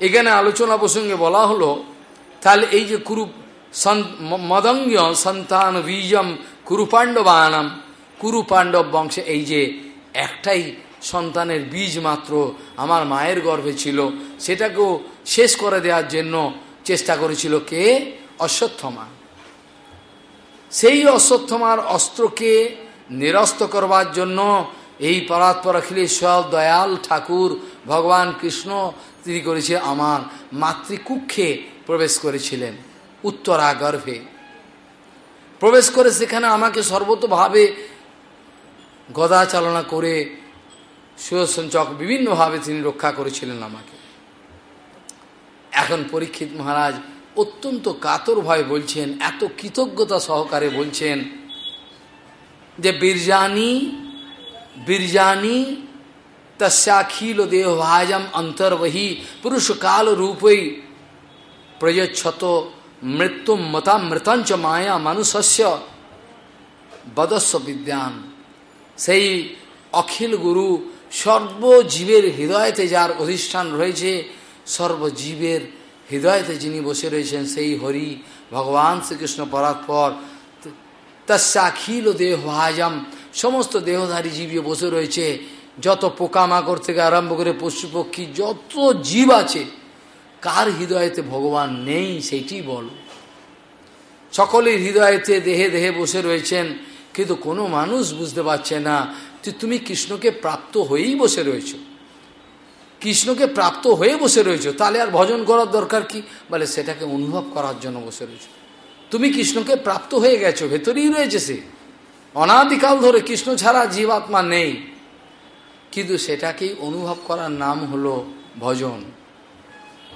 এখানে আলোচনা প্রসঙ্গে বলা হলো, তাহলে এই যে কুরু মদঙ্গ সন্তান বীজম, কুরু পাণ্ডবানাম, কুরু পাণ্ডব বংশে এই যে একটাই সন্তানের বীজ মাত্র আমার মায়ের গর্ভে ছিল, সেটাকেও শেষ করে দেওয়ার জন্য চেষ্টা করেছিল কে? অশ্বত্থমা। সেই অশ্বত্থমার অস্ত্রকে নিরস্ত করবার জন্য এই পরাৎপর অখিলেশ্বর দয়াল ঠাকুর ভগবান কৃষ্ণ, তিনি করেছে আমার মাতৃকুক্ষে প্রবেশ করেছিলেন, উত্তরা গর্ভে। প্রবেশ করে সেখানে আমাকে সর্বতভাবে গদা চালনা করে সুদর্শন চক বিভিন্নভাবে তিনি রক্ষা করেছিলেন আমাকে। এখন পরীক্ষিত মহারাজ অত্যন্ত কাতর ভয় বলছেন, এত কৃতজ্ঞতা সহকারে বলছেন যে, বীরজানি বীরজানি দেহভাজম অন্তর্বহি পুরুষ কাল রূপই প্রয়চ্ছত মৃত্যু মতা মৃতঞ্চ মায়া মানুষস্য বদস্ব বিদ্যান সেই অখিল গুরু সর্বজীবের হৃদয়তে যার অধিষ্ঠান রয়েছে সর্বজীবের হৃদয়তে যিনি বসে রয়েছেন সেই হরি ভগবান শ্রীকৃষ্ণ পরাৎপর তস্যাখিল দেহাজম সমস্ত দেহধারী জীবী বসে রয়েছে যত পোকামাকড় থেকে আরম্ভ করে পশু পক্ষী যত জীব আছে, কার হৃদয়তে ভগবান নেই সেইটি বলো। সকলের হৃদয়তে দেহে দেহে বসে রয়েছেন, কিন্তু কোনো মানুষ বুঝতে পারছে না যে তুমি কৃষ্ণকে প্রাপ্ত হয়েই বসে রয়েছ। কৃষ্ণকে প্রাপ্ত হয়ে বসে রয়েছ, তাহলে আর ভজন করার দরকার কি? বলে সেটাকে অনুভব করার জন্য বসে রয়েছ। তুমি কৃষ্ণকে প্রাপ্ত হয়ে গেছো, ভেতরেই রয়েছে সে। অনাদিকাল ধরে কৃষ্ণ ছাড়া জীবাত্মা নেই। কিন্তু সেটাকেই অনুভব করার নাম হলো ভজন।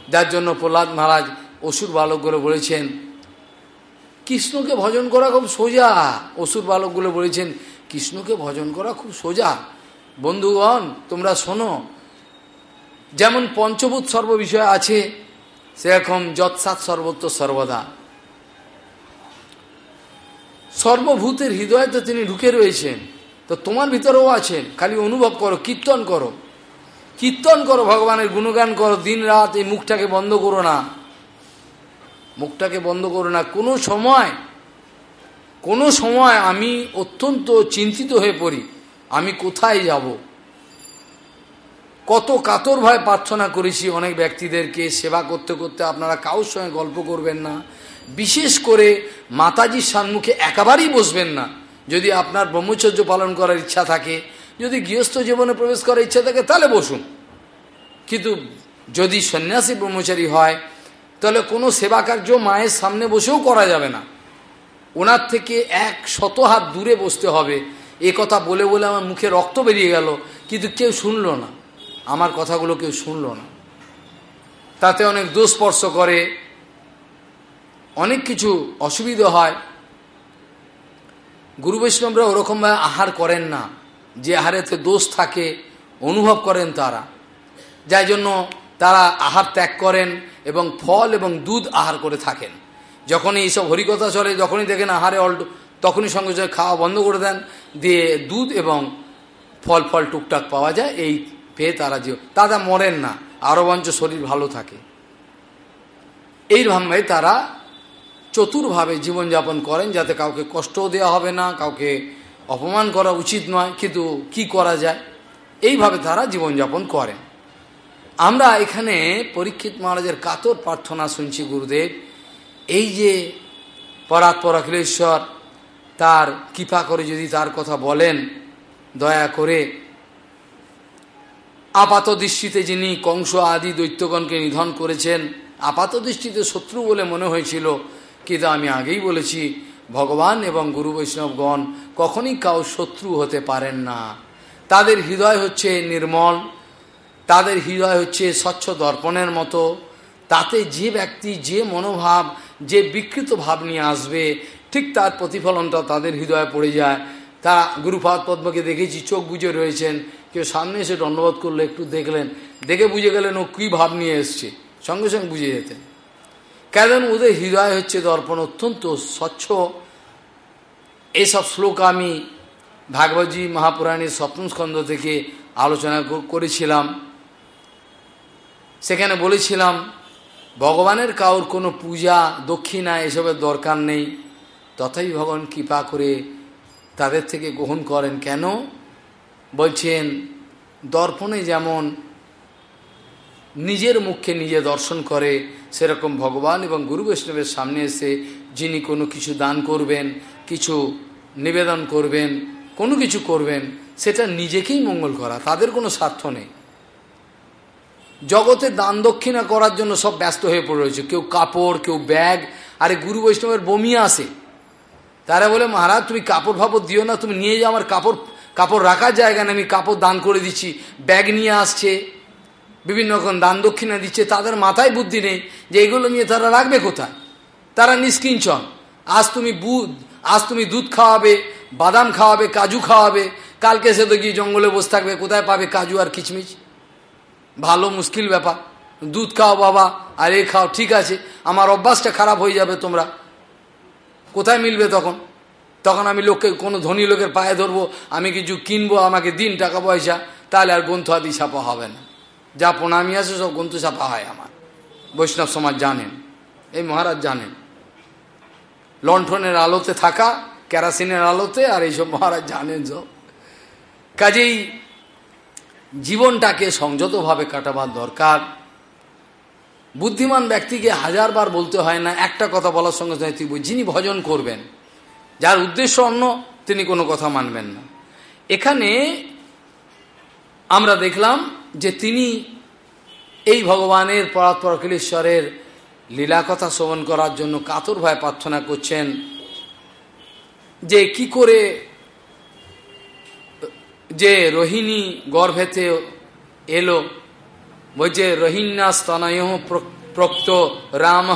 যার জন্য প্রহ্লাদ মহারাজ অসুর বালকগুলো বলেছেন, কৃষ্ণকে ভজন করা খুব সোজা। অসুর বালকগুলো বলেছেন, কৃষ্ণকে ভজন করা খুব সোজা। বন্ধুগণ, তোমরা শোনো, যেমন পঞ্চভূত সর্ব বিষয় আছে, সেরকম যৎসাত সর্বত্র সর্বদা। সর্বভূতের হৃদয়তে তিনি ঢুকে রয়েছেন। তো তোমার ভিতরেও আছেন। খালি অনুভব করো, কীর্তন করো। কীর্তন করো, ভগবানের গুণগান করো, দিন রাত এই মুখটাকে বন্ধ করো না। মুখটাকে বন্ধ করো না। কোনো সময় কোনো সময় আমি অত্যন্ত চিন্তিত হয়ে পড়ি, আমি কোথায় যাব? কত কাতর ভয় প্রার্থনা করেছি অনেক ব্যক্তিদেরকে, সেবা করতে করতে আপনারা কারোর সঙ্গে গল্প করবেন না। বিশেষ করে মাতাজির সম্মুখে একেবারেই বসবেন না। যদি আপনার ব্রহ্মচর্য পালন করার ইচ্ছা থাকে, যদি গৃহস্থ জীবনে প্রবেশ করার ইচ্ছা থাকে, তাহলে বসুন। কিন্তু যদি সন্ন্যাসী ব্রহ্মচারী হয়, তাহলে কোনো সেবা কার্য মায়ের সামনে বসেও করা যাবে না। ওনার থেকে এক শত হাত দূরে বসতে হবে। এ কথা বলে বলে আমার মুখে রক্ত বেরিয়ে গেল, কিন্তু কেউ শুনল না। আমার কথাগুলো কেউ শুনল না। তাতে অনেক দুস্পর্শ করে, অনেক কিছু অসুবিধা হয়। গুরু বৈষ্ণবরা ওরকমভাবে আহার করেন না। যে আহারেতে দোষ থাকে, অনুভব করেন তারা। যাই জন্য তারা আহার ত্যাগ করেন এবং ফল এবং দুধ আহার করে থাকেন। যখনই এইসব হরিকথা চলে, যখনই দেখেন আহারে অল্ট, তখনই সঙ্গে সঙ্গে খাওয়া বন্ধ করে দেন, দিয়ে দুধ এবং ফল ফল টুকটাক পাওয়া যায়, এই পেয়ে তারা যে তারা মরেন না, আরও বঞ্চ শরীর ভালো থাকে। এইভাবে তারা চতুরভাবে জীবনযাপন করেন যাতে কাউকে কষ্টও দেওয়া হবে না, কাউকে অপমান করা উচিত নয়, কিন্তু কি করা যায়? এইভাবে তারা জীবনযাপন করেন। আমরা এখানে পরীক্ষিত মহারাজের কাতর প্রার্থনা শুনছি গুরুদেব। এই যে পরাত অখিলেশ্বর তার কৃপা করে যদি তার কথা বলেন, দয়া করে আপাত দৃষ্টিতে যিনি কংস আদি দৈত্যগণকে নিধন করেছেন, আপাত দৃষ্টিতে শত্রু বলে মনে হয়েছিল কিন্তু আমি আগেই বলেছি, ভগবান এবং গুরু বৈষ্ণবগণ কখনই কাউ শত্রু হতে পারেন না। তাদের হৃদয় হচ্ছে নির্মল, তাদের হৃদয় হচ্ছে স্বচ্ছ দর্পণের মতো। তাতে যে ব্যক্তি, যে মনোভাব, যে বিকৃত ভাব নিয়ে আসবে, ঠিক তার প্রতিফলনটা তাদের হৃদয়ে পড়ে যায়। তারা গুরুপাদ পদ্মকে দেখেছি, চোখ বুঝে রয়েছেন। কেউ সামনে এসে দণ্ডবোধ করলে একটু দেখলেন। দেখে বুঝে গেলেন ও কী ভাব নিয়ে এসছে। সঙ্গে সঙ্গে বুঝে যেতেন। কেন ওদের হৃদয় হচ্ছে দর্পণ অত্যন্ত স্বচ্ছ। এসব শ্লোক আমি ভাগবতী মহাপুরাণের সপ্তম স্কন্ধ থেকে আলোচনা করেছিলাম। সেখানে বলেছিলাম, ভগবানের কাউর কোনো পূজা, দক্ষিণা এসবের দরকার নেই। তথাই ভগবান কৃপা করে তাদের থেকে গ্রহণ করেন। কেন? বলছেন, দর্পণে যেমন নিজের মুখে নিজে দর্শন করে, সেরকম ভগবান এবং গুরু বৈষ্ণবের সামনে এসে যিনি কোনো কিছু দান করবেন, কিছু নিবেদন করবেন, কোনো কিছু করবেন, সেটা নিজেকেই মঙ্গল করা, তাদের কোনো স্বার্থ নেই। জগতে দান দক্ষিণা করার জন্য সব ব্যস্ত হয়ে পড়ে রয়েছে। কেউ কাপড়, কেউ ব্যাগ, আরে গুরু বৈষ্ণবের বমি আসে। তারা বলে, মহারাজ, তুমি কাপড় ফাপড় দিও না, তুমি নিয়ে যাও, আমার কাপড় কাপড় রাখার জায়গা নেই, আমি কাপড় দান করে দিচ্ছি, ব্যাগ নিয়ে আসছে। বিভিন্ন রকম দান দক্ষিণা দিচ্ছে, তাদের মাথায় বুদ্ধি নেই যে এগুলো নিয়ে তারা রাখবে কোথায়? তারা নিষ্কিঞ্চন। আজ তুমি বুধ, আজ তুমি দুধ খাওয়াবে, বাদাম খাওয়াবে, কাজু খাওয়াবে, কালকে সে তো গিয়ে জঙ্গলে বসে থাকবে, কোথায় পাবে কাজু আর কিচমিচ ভালো, মুশকিল ব্যাপার। দুধ খাও বাবা, আর এ খাও, ঠিক আছে, আমার অভ্যাসটা খারাপ হয়ে যাবে তোমরা। কোথায় মিলবে তখন? তখন আমি লোককে, কোনো ধনী লোকের পায়ে ধরবো, আমি কিছু কিনবো, আমাকে দিন টাকা পয়সা, তাহলে আর গ্রন্থ আদি ছাপা হবে না। যা প্রণামী আছে সব গ্রন্থ ছাপা হয় আমার। বৈষ্ণব সমাজ জানেন, এই মহারাজ জানেন। লণ্ঠনের আলোতে থাকা, কেরাসিনের আলোতে, আর এইসব মহারাজ জানেন সব। কাজেই জীবনটাকে সংযতভাবে কাটাবার দরকার। বুদ্ধিমান ব্যক্তিকে হাজারবার বলতে হয় না, একটা কথা বলার সঙ্গে সঙ্গে তুই যিনি ভজন করবেন, যার উদ্দেশ্য অন্য, তিনি কোনো কথা মানবেন না। এখানে আমরা দেখলাম যে তিনি এই ভগবানের পরাৎপরকিলেশ্বরের লীলা কথা শ্রবণ করার জন্য কাতর ভয় প্রার্থনা করছেন যে কি করে যে রোহিণী গর্ভেতে এলো বলছে রোহিণ্যা স্তনয় প্রক্ত রাম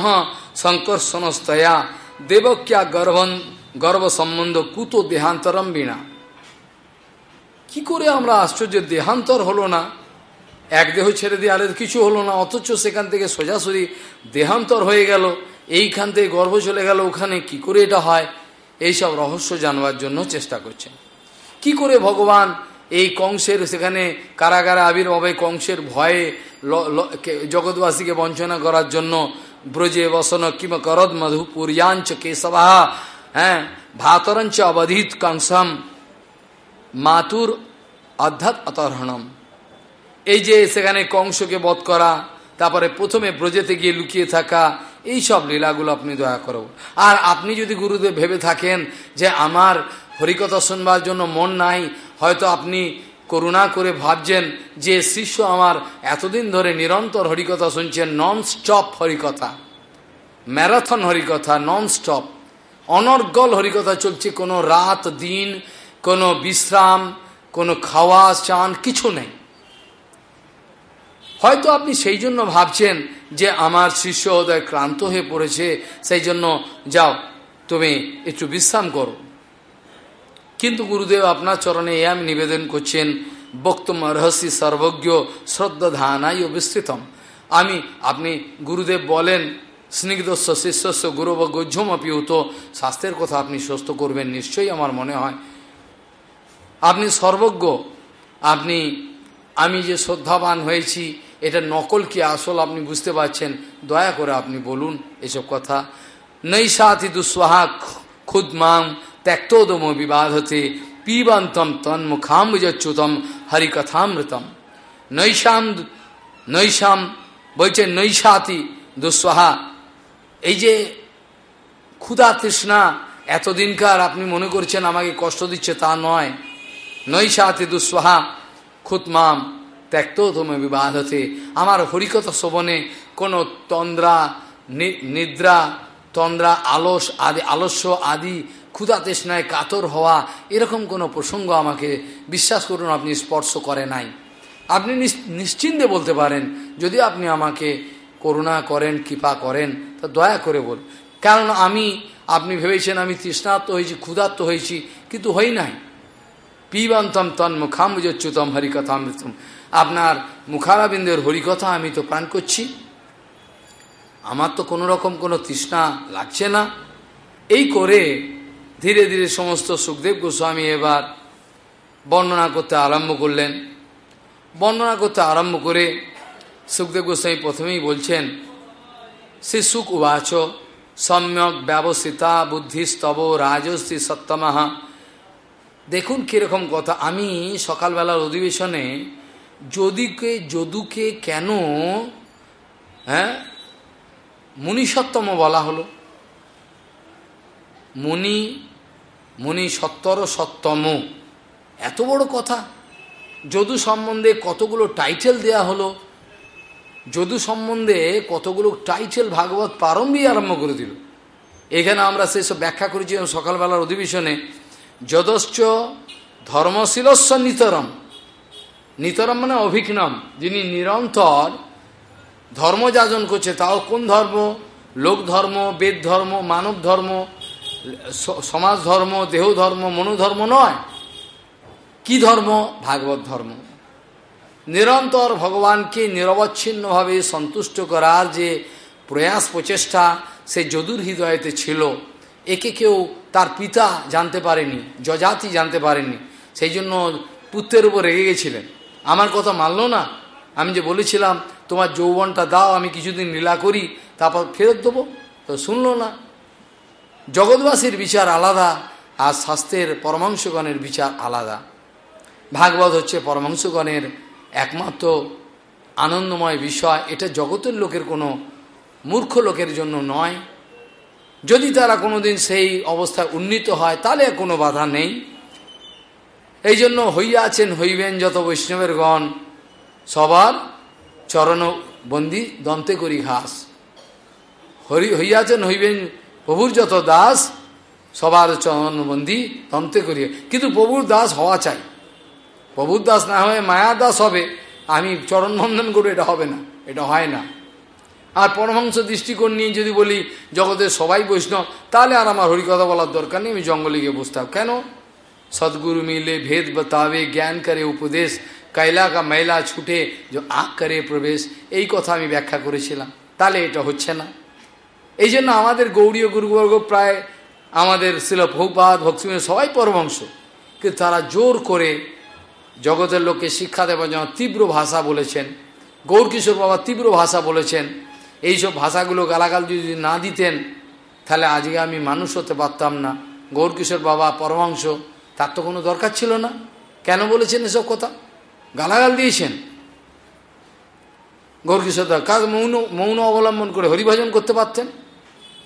সংকর্ষণস্তয়া দেবক্যা গর্ভন গর্ভ সম্বন্ধ কুত দেহান্তরম বিনা কি করে আমরা আশ্চর্য দেহান্তর হলো না? এক দেহ ছেড়ে দিয়ে আরেক কিছু হলো না, অথচ সেখান থেকে সোজাসুজি দেহান্তর হয়ে গেল, এইখান থেকে গর্ভ চলে গেল, ওখানে কি করে এটা হয়? এইসব রহস্য জানবার জন্য চেষ্টা করছেন। কি করে ভগবান এই কংসের সেখানে কারাগারে আবির্ভাবে কংসের ভয়ে জগৎবাসীকে বঞ্চনা করার জন্য ব্রজে বসন কিম করদ মধুপুরিয়াঞ্চ কেশবা হ্যাঁ ভাতরঞ্চ অবধিত কংসম, মাতুর অধ্যাৎ অতর্হণম এই যে সেখানে কংসকে বধ করা, তারপরে প্রথমে ব্রজেতে গিয়ে লুকিয়ে থাকা, এই সব লীলাগুলো আপনি দয়া করো। আর আপনি যদি গুরুদেব ভেবে থাকেন যে আমার হরিকথা শুনবার জন্য মন নাই, হয়তো আপনি করুণা করে ভাবছেন যে শিষ্য আমার এতদিন ধরে নিরন্তর হরিকথা শুনছেন নন স্টপ হরিকথা। ম্যারাথন হরিকথা নন স্টপ অনর্গল হরিকথা চলছে, কোনো রাত, দিন, কোনো বিশ্রাম, কোনো খাওয়া, চান, কিছু নেই। হয়তো আপনি সেই জন্য ভাবছেন যে আমার শিষ্য হৃদয় ক্লান্ত হয়ে পড়েছে, সেই জন্য যাও, তুমি একটু বিশ্রাম করো। কিন্তু গুরুদেব আপনার চরণে এ আমি নিবেদন করছেন, বক্তম রহস্য সর্বজ্ঞ শ্রদ্ধাধানাই ও বিস্তৃতম আমি, আপনি গুরুদেব বলেন স্নিগ্ধস্ব শিষ্যস্ব গুরুব গজ্যম অপিউত স্বাস্থ্যের কথা আপনি সুস্থ করবেন, নিশ্চয়ই আমার মনে হয়। আপনি সর্বজ্ঞ, আপনি, আমি যে শ্রদ্ধাবান হয়েছি এটা নকল কি আসল আপনি বুঝতে পারছেন? দয়া করে আপনি বলুন এসব কথা। নৈশাতি দুঃস্বাহা খুদ মাং ত্যক্তোদম বিবাদ হতে পিবন্তম তন্মুখাম্বুজচ্যুতম হরিকথামৃতম। নৈশাম নৈশাম বলছে নৈশাতি দুঃস্বাহা এই যে ক্ষুধা তৃষ্ণা এতদিনকার আপনি মনে করছেন আমাকে কষ্ট দিচ্ছে তা নয়। নৈশাতি দুঃস্বাহা খুতমাম ত্যক্ত তুমি বিবাদতে আমার হরিকথা শোভনে কোনো তন্দ্রা নিদ্রা, তন্দ্রা, আলস আদি, আলস্য আদি ক্ষুধা তৃষ্ণায় কাতর হওয়া এরকম কোনো প্রসঙ্গ আমাকে বিশ্বাস করুন আপনি স্পর্শ করে নাই। আপনি নিশ্চিন্তে বলতে পারেন, যদি আপনি আমাকে করুণা করেন, কৃপা করেন, তা দয়া করে বল কারণ আমি, আপনি ভেবেছেন আমি তৃষ্ণাত্ম হয়েছি, ক্ষুধার্ত হয়েছি, কিন্তু হই নাই। পিবন্তম মুখাম্বুজচ্যুতম হরিকথামৃতম। আপনার মুখারাবিন্দের হরিকথা আমি তো প্রাণ করছি। আমার তো কোনো রকম কোনো তৃষ্ণা লাগছে না। এই করে ধীরে ধীরে সমস্ত সুখদেব গোস্বামী এবার বর্ণনা করতে আরম্ভ করলেন। বর্ণনা করতে আরম্ভ করে সুখদেব গোস্বামী প্রথমেই বলছেন শ্রী সুখ উবাচ, সম্যক ব্যবস্থিতা বুদ্ধিস্তব রাজশ্রী সত্যমাহা দেখুন কীরকম কথা। আমি সকালবেলার অধিবেশনে যদিকে, যদুকে কেন হ্যাঁ মুনিসত্তম বলা হলো। মুনি মুনি সত্তর সত্তম। এত বড় কথা। যদু সম্বন্ধে কতগুলো টাইটেল দেয়া হলো। যদু সম্বন্ধে কতগুলো টাইটেল ভাগবত প্রারম্ভই আরম্ভ করে দিল। এখানে আমরা সেসব ব্যাখ্যা করেছিলাম সকালবেলার অধিবেশনে। যদশ্চ ধর্মশীলস্ব নিতরম। নিতরম মানে অভিঘ্নম, যিনি নিরন্তর ধর্ম যাজন করছে। তাও কোন ধর্ম? লোক ধর্ম বেদ ধর্ম মানব ধর্ম সমাজ ধর্ম দেহ ধর্ম মনোধর্ম নয়। কি ধর্ম? ভাগবত ধর্ম। নিরন্তর ভগবানকে নিরবচ্ছিন্নভাবে সন্তুষ্ট করার যে প্রয়াস প্রচেষ্টা, সে যদুর হৃদয়তে ছিল। একে কেউ তার পিতা জানতে পারেনি, যজাতি জানতে পারেনি, সেই জন্য পুত্রের উপর রেগে গেছিলেন। আমার কথা মানল না। আমি যে বলেছিলাম, তোমার যৌবনটা দাও, আমি কিছুদিন লীলা করি, তারপর ফেরত দেবো। তো শুনলো না। জগৎবাসীর বিচার আলাদা, আর স্বাস্থ্যের পরমাংশগণের বিচার আলাদা। ভাগবত হচ্ছে পরমাংশগণের একমাত্র আনন্দময় বিষয়। এটা জগতের লোকের কোনো মূর্খ লোকের জন্য নয়। যদি তারা কোনোদিন সেই অবস্থায় উন্নীত হয়, তাহলে কোনো বাধা নেই। এই জন্য হইয়াছেন হইবেন যত বৈষ্ণবের গণ সবার চরণ বন্দি দন্তে করি ঘাস। হরি হইয়াছেন হইবেন প্রভুর যত দাস, সবার চরণবন্দি দন্তে করি। কিন্তু প্রভুর দাস হওয়া চাই। প্রভুর দাস না হয়ে মায়া দাস হবে, আমি চরণবন্ধন করে এটা হবে না, এটা হয় না। আর পরমাংস দৃষ্টিকোণ নিয়ে যদি বলি জগতের সবাই বৈষ্ণব, তাহলে আর আমার হরিকথা বলার দরকার নেই, আমি জঙ্গলে গিয়ে বসতাম কেন? সদ্গুরু মিলে ভেদ বতাবে, জ্ঞান করে উপদেশ কাইলা কা মেলা ছুটে যে আঁক করে প্রবেশ, এই কথা আমি ব্যাখ্যা করেছিলাম। তাহলে এটা হচ্ছে না। এই জন্য আমাদের গৌরীয় গুরুবর্গ প্রায় আমাদের শিল ভৌপাত ভক্তিম সবাই পরমাংশ কিন্তু তারা জোর করে জগতের লোককে শিক্ষা দেওয়ার জন্য তীব্র ভাষা বলেছেন। গৌরকিশোর বাবা তীব্র ভাষা বলেছেন। এইসব ভাষাগুলো গালাগাল যদি না দিতেন, তাহলে আজকে আমি মানুষ হতে পারতাম না। গৌরকিশোর বাবা পরমাংশ তার তো কোনো দরকার ছিল না। কেন বলেছেন এসব কথা? গালাগাল দিয়েছেন। গৌরকিশোর দা কাজ মৌন মৌন অবলম্বন করে হরিভজন করতে পারতেন?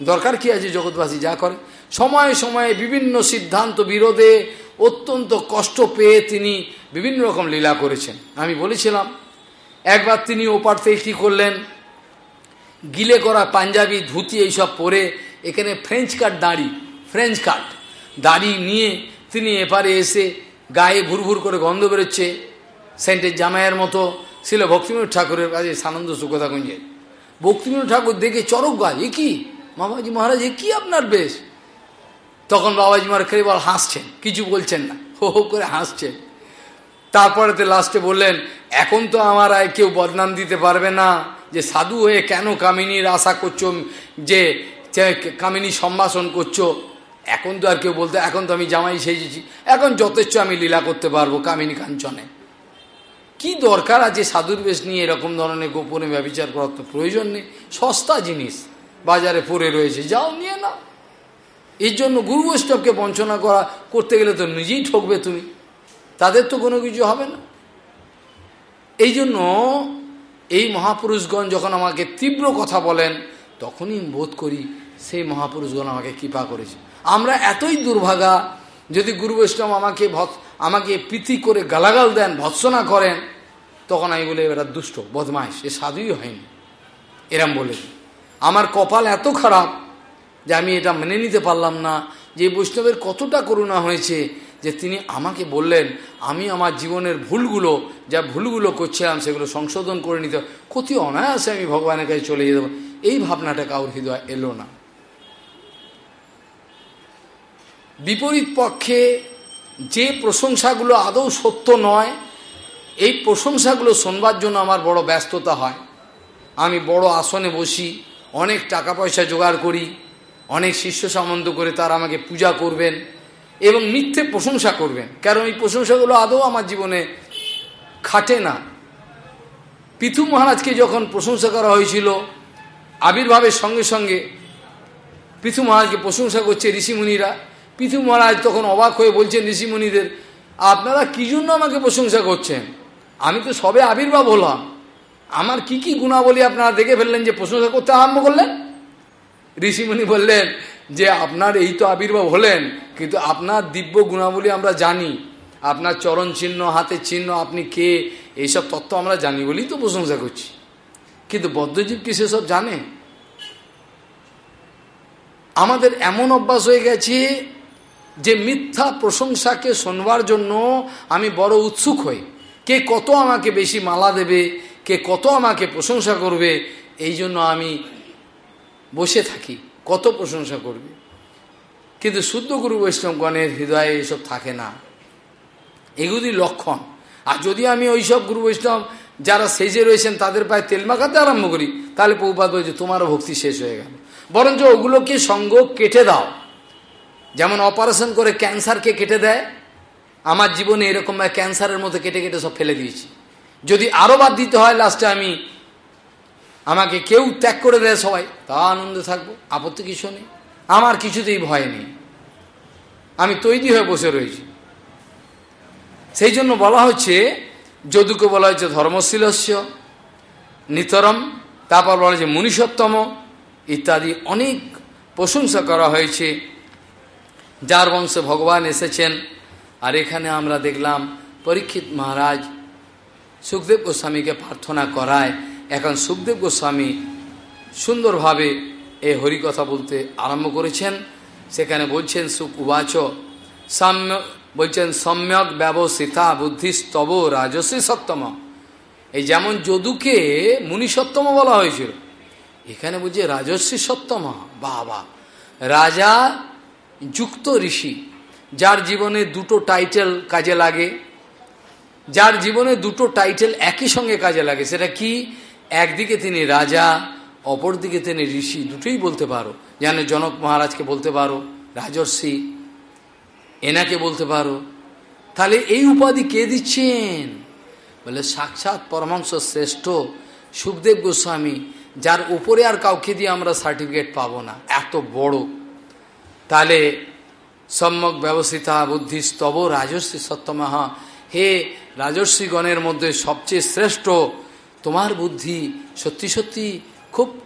দরকার কি আছে জগৎবাসী যা করে? সময়ে সময়ে বিভিন্ন সিদ্ধান্ত, বিরোধে অত্যন্ত কষ্ট পেয়ে তিনি বিভিন্ন রকম লীলা করেছেন। আমি বলেছিলাম, একবার তিনি ওপার থেকে কী করলেন? গিলে করা পাঞ্জাবি, ধুতি এইসব পরে এখানে ফ্রেঞ্চ কাট দাড়ি ফ্রেঞ্চ কাট দাড়ি নিয়ে তিনি এপারে এসে গায়ে ভুরভুর করে গন্ধ বেরোচ্ছে সেন্টের জামাইয়ের মতো। ছিল ভক্তিবিনোদ ঠাকুরের কাছে সানন্দ সুকথা কুঞ্জে ভক্তিবিনোদ ঠাকুর দেখে চরক গাছ এ কি? বাবাজি মহারাজ, এ কি আপনার বেশ? তখন বাবাজি মহারাজ খেয়ে বল, হাসছেন, কিছু বলছেন না। হো হো করে হাসছেন। তারপরে লাস্টে বললেন, এখন তো আমার আর কেউ বদনাম দিতে পারবে না। যে সাধু হয়ে কেন কামিনীর আশা করছ, যে কামিনী সম্ভাষণ করছ? এখন তো আর কেউ বলতে, এখন তো আমি জামাই সেজেছি। এখন যথেষ্ট আমি লীলা করতে পারব কামিনী কাঞ্চনে। কি দরকার আছে সাধুর বেশ নিয়ে এরকম ধরনের গোপনে ব্যবচার করার তো প্রয়োজন নেই। সস্তা জিনিস বাজারে পড়ে রয়েছে, যাও নিয়ে না এর জন্য গুরু বৈষ্ণবকে বঞ্চনা করা, করতে গেলে তো নিজেই ঠকবে তুমি। তাদের তো কোনো কিছু হবে না। এই জন্য এই মহাপুরুষগণ যখন আমাকে তীব্র কথা বলেন, তখনই বোধ করি সেই মহাপুরুষগণ আমাকে কৃপা করেছে। আমরা এতই দুর্ভাগা, যদি গুরু বৈষ্ণব আমাকে আমাকে প্রীতি করে গালাগাল দেন, ভৎসনা করেন, তখন আমি বলে, এরা দুষ্ট, বদমাইশ, এ সাধুই হয়নি। এরম বলে, আমার কপাল এত খারাপ যে আমি এটা মেনে নিতে পারলাম না, যে বৈষ্ণবের কতটা করুণা হয়েছে যে তিনি আমাকে বললেন, আমি আমার জীবনের ভুলগুলো, যা ভুলগুলো করছিলাম, সেগুলো সংশোধন করে নিতে কতি অনায়াসে আমি ভগবানের কাছে চলে যেতে এই ভাবনাটা কাউর হৃদয় এলো না। বিপরীত পক্ষে যে প্রশংসাগুলো আদৌ সত্য নয়, এই প্রশংসাগুলো শোনবার জন্য আমার বড় ব্যস্ততা হয়। আমি বড় আসনে বসি, অনেক টাকা পয়সা জোগাড় করি, অনেক শিষ্য সামন্ত করে তারা আমাকে পূজা করবেন। এবং মিথ্যে প্রশংসা করবেন। কারণ এই প্রশংসাগুলো আদৌ আমার জীবনে খাটে না। পৃথু মহারাজকে যখন প্রশংসা করা হয়েছিল, আবির্ভাবের সঙ্গে সঙ্গে পৃথু মহারাজকে প্রশংসা করছে ঋষিমুনিরা। পৃথু মহারাজ তখন অবাক হয়ে বলছেন ঋষিমুনিদের, আপনারা কি জন্য আমাকে প্রশংসা করছেন? আমি তো সবে আবির্ভাব হলাম। আমার কি কি গুণাবলী আপনারা দেখে ফেললেন যে প্রশংসা করতে আরম্ভ করলেন? ঋষিমুনি বললেন যে আপনার এই তো আবির্ভাব হলেন, কিন্তু আপনার দিব্য গুণাবলী আমরা জানি। আপনার চরণ চিহ্ন হাতের চিহ্ন, আপনি কে, এইসব তত্ত্ব আমরা জানি বলেই তো প্রশংসা করছি। কিন্তু বদ্ধজীব কি সেসব জানে? আমাদের এমন অভ্যাস হয়ে গেছে যে মিথ্যা প্রশংসাকে শোনবার জন্য আমি বড় উৎসুক হই। কে কত আমাকে বেশি মালা দেবে, কে কত আমাকে প্রশংসা করবে, এই জন্য আমি বসে থাকি। কত প্রশংসা করবে? কিন্তু শুদ্ধ গুরু বৈষ্ণবগণের হৃদয়ে এসব থাকে না। এগুলি লক্ষণ। আর যদি আমি ওইসব গুরু বৈষ্ণব যারা সেজে রয়েছেন, তাদের পায়ে তেল মাখাতে আরম্ভ করি, তাহলে প্রভুপাত বলছে, তোমারও ভক্তি শেষ হয়ে গেল। বরঞ্চ ওগুলোকে সঙ্গ কেটে দাও। যেমন অপারেশন করে ক্যান্সারকে কেটে দেয়, আমার জীবনে এরকম ক্যান্সারের মতো কেটে কেটে সব ফেলে দিয়েছি। যদি আরও বাদ দিতে হয়, লাস্টে আমি আমাকে কেউ ত্যাগ করে দেয় সবাই। তা আনন্দে থাকব, আপত্তি কিছু নেই। আমার কিছুতেই ভয় নেই। আমি তৈরি হয়ে বসে রয়েছি। সেই জন্য বলা হচ্ছে, যদুকে বলা হচ্ছে ধর্মশীলস্য, নিতরম, তারপর বলা হয়েছে মনীষোত্তম ইত্যাদি অনেক প্রশংসা করা হয়েছে। যার বংশে ভগবান এসেছেন। আর এখানে আমরা দেখলাম পরীক্ষিত মহারাজ সুখদেব গোস্বামীকে প্রার্থনা করায়। এখন সুখদেব গোস্বামী সুন্দরভাবে এ হরিকথা বলতে আরম্ভ করেছেন। সেখানে বলছেন, সুখ উবাচ। সাম্য বলছেন, সম্যক ব্যবস্থিতা বুদ্ধিস্তব রাজশ্রী সত্তম এই যেমন যদুকে মুনি সত্তম বলা হয়েছিল, এখানে বলছে রাজশ্রী সত্তম বাবা, রাজা যুক্ত ঋষি, যার জীবনে দুটো টাইটেল কাজে লাগে, যার জীবনে দুটো টাইটেল একই সঙ্গে কাজে লাগে, সেটা কি? একদিকে তিনি রাজা, অপরদিকে তিনি ঋষি, দুটোই বলতে পারো। যেন জনক মহারাজকে বলতে পারো, রাজর্ষি, এনাকে বলতে পারো। তাহলে এই উপাধি কে দিচ্ছেন? বলে সাক্ষাৎ পরমাংশ শ্রেষ্ঠ সুখদেব গোস্বামী, যার উপরে আর কাউকে দিয়ে আমরা সার্টিফিকেট পাবো না। এত বড়। তাহলে সম্যক ব্যবস্থিতা, বুদ্ধি, স্তব রাজস্বী সত্যমাহা। হে রাজস্বীগণের মধ্যে সবচেয়ে শ্রেষ্ঠ তোমার বুদ্ধি সত্যি সত্যি খুব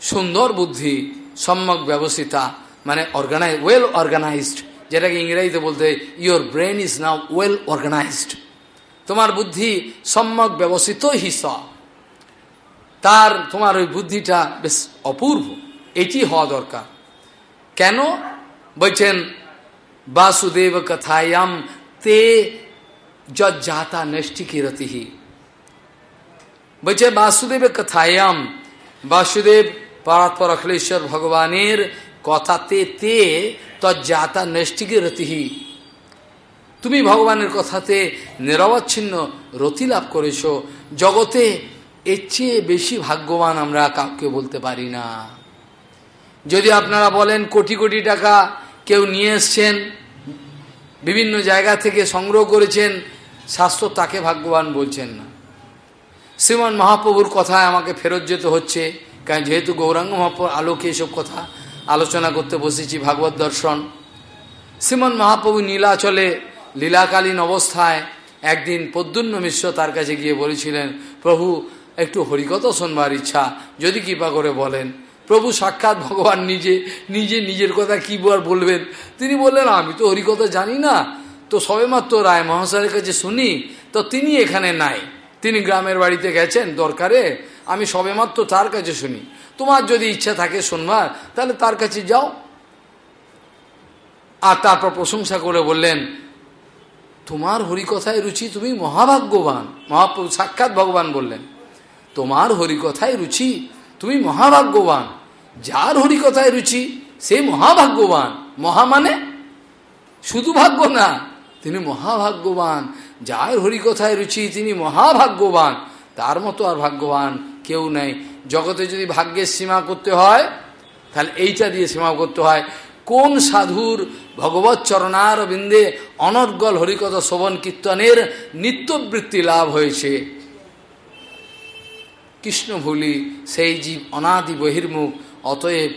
সুন্দর বুদ্ধি, সম্যক ব্যবস্থিতা মানে অর্গানাইজ ওয়েল অর্গানাইজড যেটাকে ইংরেজিতে বলতে your brain is now well organized তোমার বুদ্ধি সম্যক ব্যবস্থিত হিস তার, তোমার ওই বুদ্ধিটা বেশ অপূর্ব। এটি হওয়া দরকার। কেন? বলছেন বাসুদেব কথায়াম তে যাতা নষ্টিকি রতিহি বলছে বাসুদেবের কথায়াম। বাসুদেব পরাৎপর অখিলেশ্বর ভগবানের কথাতে তে তজ্জাতা নষ্টিকে রতিহি। তুমি ভগবানের কথাতে নিরবচ্ছিন্ন রতি লাভ করেছ। জগতে এর চেয়ে বেশি ভাগ্যবান আমরা কাউকে বলতে পারি না। যদি আপনারা বলেন কোটি কোটি টাকা কেউ নিয়ে এসছেন, বিভিন্ন জায়গা থেকে সংগ্রহ করেছেন, শাস্ত্র তাকে ভাগ্যবান বলছেন না। শ্রীমান মহাপ্রভুর কথায় আমাকে ফেরত যেতে হচ্ছে, কারণ যেহেতু গৌরাঙ্গ মহাপ্রভুর আলোকে এসব কথা আলোচনা করতে বসেছি ভাগবত দর্শন, শ্রীমন মহাপ্রভু নীলাচলে লীলাকালীন অবস্থায় একদিন পদ্মুন্ন মিশ্র তার কাছে গিয়ে বলেছিলেন, প্রভু, একটু হরিকথা শোনবার ইচ্ছা, যদি কৃপা করে বলেন। প্রভু সাক্ষাৎ ভগবান নিজে নিজে নিজের কথা কি আর বলবেন? তিনি বললেন, আমি তো হরিকথা জানি না, তো সবেমাত্র রায় মহাশয়ের কাছে শুনি, তো তিনি এখানে নাই। তিনি গ্রামের বাড়িতে গেছেন, দরকারে। আমি সবেমাত্র তার কাছে শুনি। তোমার যদি ইচ্ছা থাকে শুনবার, তাহলে তার কাছে যাও। আর তারপর প্রশংসা করে বললেন, তোমার হরিকথায় রুচি তুমি মহাভাগ্যবান। মহাপ্রভু সাক্ষাৎ ভগবান বললেন, তোমার হরিকথায় রুচি তুমি মহাভাগ্যবান। যার হরিকথায় রুচি সে মহাভাগ্যবান। মহা মানে শুধু ভাগ্য না, তিনি মহাভাগ্যবান। যার হরিকথায় রুচি, তিনি মহাভাগ্যবান। তার মতো আর ভাগ্যবান কেউ নেই। জগতে যদি ভাগ্যের সীমা করতে হয়, তাহলে এইটা দিয়ে সীমা করতে হয়। কোন সাধুর ভগবত চরণার বিন্দে অনর্গল হরিকথা শোভন কীর্তনের নিত্যবৃত্তি লাভ হয়েছে? কৃষ্ণ ভুলি, সেই জীব অনাদি বহির্মুখ, অতএব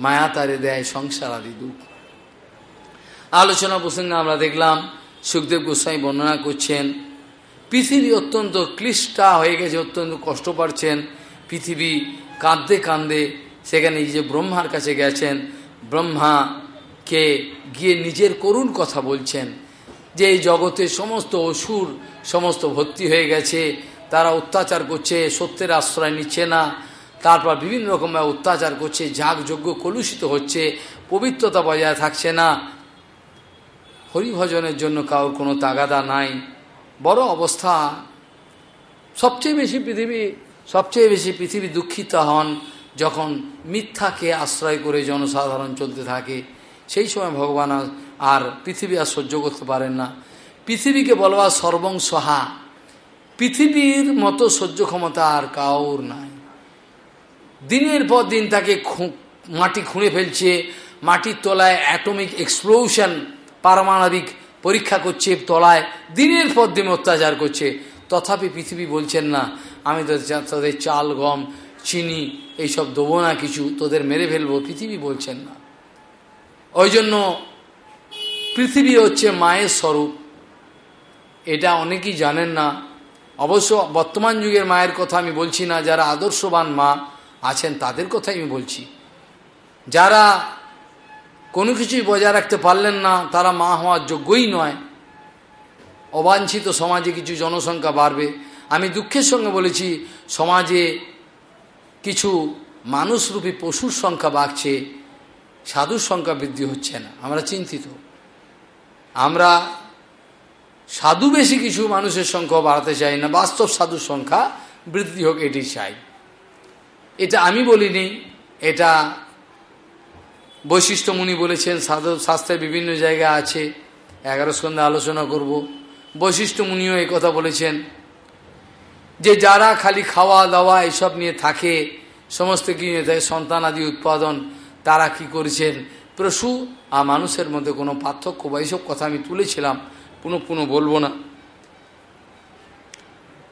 মায়া তারে দেয়, সংসার আদি দুঃখ। আলোচনা প্রসঙ্গে আমরা দেখলাম সুখদেব গোস্বাই বর্ণনা করছেন, পৃথিবী অত্যন্ত ক্লিষ্টা হয়ে গেছে, অত্যন্ত কষ্ট পাচ্ছেন, পৃথিবী কাঁদতে কাঁদে সেখানে যে ব্রহ্মার কাছে গেছেন ব্রহ্মাকে গিয়ে নিজের করুণ কথা বলছেন, যে এই জগতে সমস্ত অসুর, সমস্ত ভর্তি হয়ে গেছে, তারা অত্যাচার করছে, সত্যের আশ্রয় নিচ্ছে না, তারপর বিভিন্ন রকমের অত্যাচার করছে, যাগযজ্ঞ কলুষিত হচ্ছে, পবিত্রতা বজায় থাকছে না হরিভজনের জন্য কারোর কোনো তাগাদা নাই। বড় অবস্থা। সবচেয়ে বেশি পৃথিবী, সবচেয়ে বেশি পৃথিবী দুঃখিত হন যখন মিথ্যাকে আশ্রয় করে জনসাধারণ চলতে থাকে। সেই সময় ভগবান আর পৃথিবী আর সহ্য করতে পারেন না। পৃথিবীকে বলবা সর্বং সহা। পৃথিবীর মতো সহ্য ক্ষমতা আর কাউর নাই। দিনের পর দিন তাকে মাটি খুঁড়ে ফেলছে। মাটির তলায় অ্যাটমিক এক্সপ্লোশন পারমাণবিক পরীক্ষা করছে, তলায়, দিনের পর দিন অত্যাচার করছে। তথাপি পৃথিবী বলছেন না, আমি তোদের চাল, গম, চিনি এইসব দেবো না কিছু, তোদের মেরে ফেলব। পৃথিবী বলছেন না। ওই জন্য পৃথিবী হচ্ছে মায়ের স্বরূপ। এটা অনেকেই জানেন না। অবশ্য বর্তমান যুগের মায়ের কথা আমি বলছি না, যারা আদর্শবান মা আছেন তাদের কথাই আমি বলছি। যারা কোনো কিছুই বজায় রাখতে পারলেন না, তারা মা হওয়ার যোগ্যই নয়। অবাঞ্ছিত সমাজে কিছু জনসংখ্যা বাড়বে। আমি দুঃখের সঙ্গে বলেছি, সমাজে কিছু মানুষরূপী পশুর সংখ্যা বাড়ছে, সাধুর সংখ্যা বৃদ্ধি হচ্ছে না। আমরা চিন্তিত। আমরা সাধু বেশি কিছু মানুষের সংখ্যা বাড়াতে চাই না, বাস্তব সাধুর সংখ্যা বৃদ্ধি হোক এটি চাই। এটা আমি বলিনি, এটা বৈশিষ্ট্য মুনি বলেছেন, সাধু শাস্ত্রের বিভিন্ন জায়গা আছে, এগারো স্কন্ধে আলোচনা করব। বৈশিষ্ট্য মুনিও এই কথা বলেছেন, যে যারা খালি খাওয়া দাওয়া এসব নিয়ে থাকে, সমস্ত কি নিয়ে থাকে, সন্তান আদি উৎপাদন, তারা কি করেছেন? পশু আর মানুষের মধ্যে কোনো পার্থক্য বা এইসব কথা আমি তুলেছিলাম, পুনঃ পুনঃ বলব না।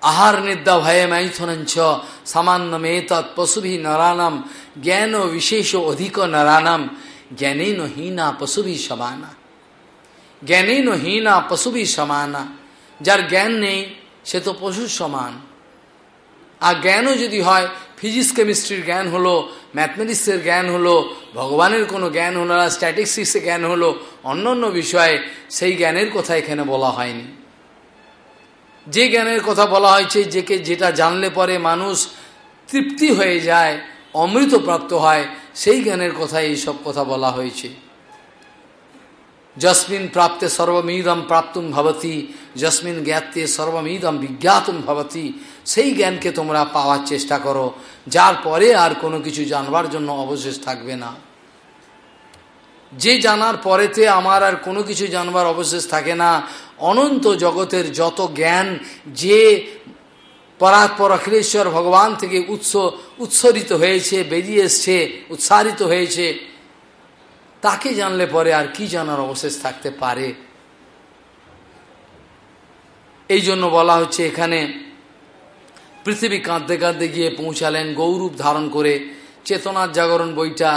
আহার নিদ্যা ভয়ে মাইথনঞ্চ। সামান্য মেতৎ পশুভি নরানাম, জ্ঞান বিশেষ অধিক নরানাম। জ্ঞানেন হীনা পশুভি সমানা। জ্ঞানেন হীনা পশুভি সমানা। যার জ্ঞান নেই, সে তো পশুর সমান। আর জ্ঞানও যদি হয়, ফিজিক্স কেমিস্ট্রির জ্ঞান হলো, ম্যাথমেটিক্সের জ্ঞান হলো, ভগবানের কোনো জ্ঞান হলো না, স্ট্যাটিস্টিক্সের জ্ঞান হলো অন্য অন্য বিষয়ে সেই জ্ঞানের কথা এখানে বলা হয়নি। যে জ্ঞানের কথা বলা হয়েছে যেকে যেটা জানলে পরে মানুষ তৃপ্তি হয়ে যায়, অমৃত প্রাপ্ত হয়, সেই জ্ঞানের কথাই এইসব কথা বলা হয়েছে। যস্মিন প্রাপ্তে সর্বমিদম প্রাপ্তুম ভবতী, যস্মিন জ্ঞাতে সর্বমিদম বিজ্ঞাতুম ভবতী, সেই জ্ঞানকে তোমরা পাওয়ার চেষ্টা করো, যার পরে আর কোনো কিছু জানবার জন্য অবশেষ থাকবে না। যে জানার পরেতে আমার আর কোনো কিছু জানবার অবশেষ থাকে না অনন্ত জগতের যত জ্ঞান যে পরাৎপর অখিলেশ্বর ভগবান থেকে উৎস, উৎসরিত হয়েছে, বেরিয়ে এসছে, উৎসারিত হয়েছে, তাকে জানলে পরে আর কি জানার অবশেষ থাকতে পারে? এই জন্য বলা হচ্ছে এখানে পৃথিবী কাঁদতে কাঁদতে গিয়ে পৌঁছালেন, গৌরূপ ধারণ করে চেতনার জাগরণ বইটা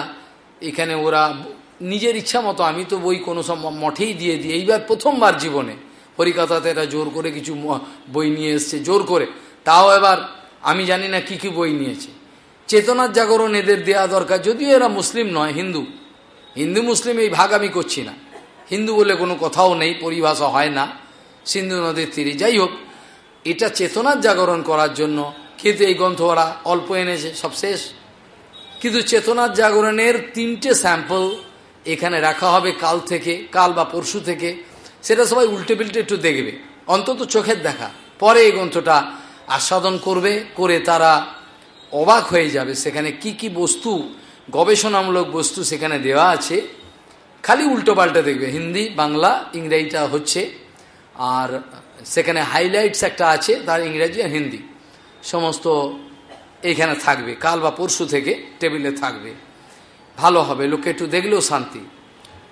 এখানে ওরা নিজের ইচ্ছা মতো, আমি তো বই কোনো সব মঠেই দিয়ে দিই, এইবার প্রথমবার জীবনে। হরিকথাতে এরা জোর করে কিছু বই নিয়ে এসছে, জোর করে। তাও এবার আমি জানি না কি কি বই নিয়েছে। চেতনার জাগরণ এদের দেওয়া দরকার। যদিও এরা মুসলিম নয়, হিন্দু। হিন্দু মুসলিম এই ভাগ আমি করছি না। হিন্দু বলে কোনো কথাও নেই, পরিভাষা হয় না, সিন্ধু নদীর তীরে। যাই হোক, এটা চেতনার জাগরণ করার জন্য কিন্তু এই গ্রন্থ ওরা অল্প এনেছে, সব শেষ। কিন্তু চেতনার জাগরণের তিনটে স্যাম্পল এখানে রাখা হবে কাল থেকে, কাল বা পরশু থেকে। সেটা সবাই উল্টে পিল্টে একটু দেখবে। অন্তত চোখের দেখা। পরে এই গ্রন্থটা আস্বাদন করবে, করে তারা অবাক হয়ে যাবে, সেখানে কি কি বস্তু, গবেষণামূলক বস্তু সেখানে দেওয়া আছে। খালি উল্টো পাল্টে দেখবে। হিন্দি, বাংলা, ইংরেজিটা হচ্ছে, আর সেখানে হাইলাইটস একটা আছে, তার ইংরেজি আর হিন্দি। সমস্ত এইখানে থাকবে। কাল বা পরশু থেকে টেবিলে থাকবে। ভালো হবে। লোকে একটু দেখলেও শান্তি।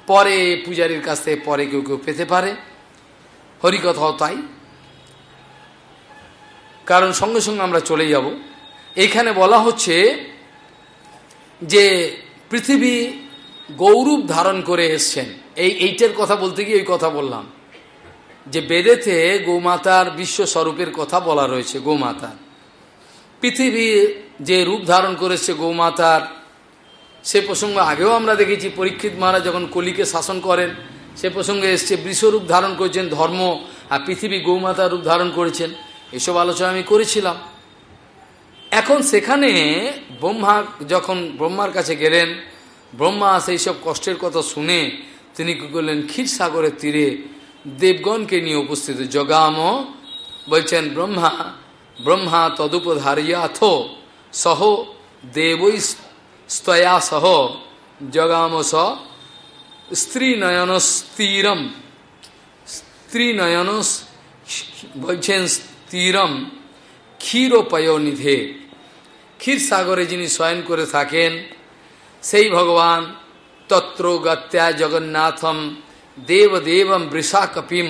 পরে পূজারীর কাছ থেকে পরে কেউ কেউ পেতে পারে। হরিকথাও তাই। কারণ সঙ্গে সঙ্গে আমরা চলে যাব। এখানে বলা হচ্ছে যে পৃথিবী গৌরব ধারণ করে এসছেন। এই এইটার কথা বলতে গিয়ে ওই কথা বললাম। যে বেদেতে গৌমাতার বিশ্বস্বরূপের কথা বলা রয়েছে, গৌমাতার। পৃথিবী যে রূপ ধারণ করেছে গৌমাতার সে প্রসঙ্গ আগেও আমরা দেখেছি, পরীক্ষিত মহারাজ যখন কলিকে শাসন করেন, সে প্রসঙ্গে এসছে বৃষরূপ ধারণ করেছেন, ধর্ম আর পৃথিবী গৌমাতার রূপ ধারণ করেছেন। এসব আলোচনা আমি করেছিলাম। এখন সেখানে ব্রহ্মা যখন ব্রহ্মার কাছে গেলেন, ব্রহ্মা সেই সব কষ্টের কথা শুনে তিনি কী করলেন ক্ষীরসাগরের তীরে দেবগণকে নিয়ে উপস্থিত। জগাম বলছেন, ব্রহ্মা ব্রহ্মা তদুপধারিয়াথ, সহ দেবৈ স্তয়া সহ জগাম স স্ত্রীনয়ন স্থিরম স্ত্রীনয়ন বলছেন স্থিরম ক্ষীরোপয় নিধে ক্ষীর সাগরে যিনি শয়ন করে থাকেন সেই ভগবান তত্র গত্যা জগন্নাথম দেবদেবম বৃষা কপিম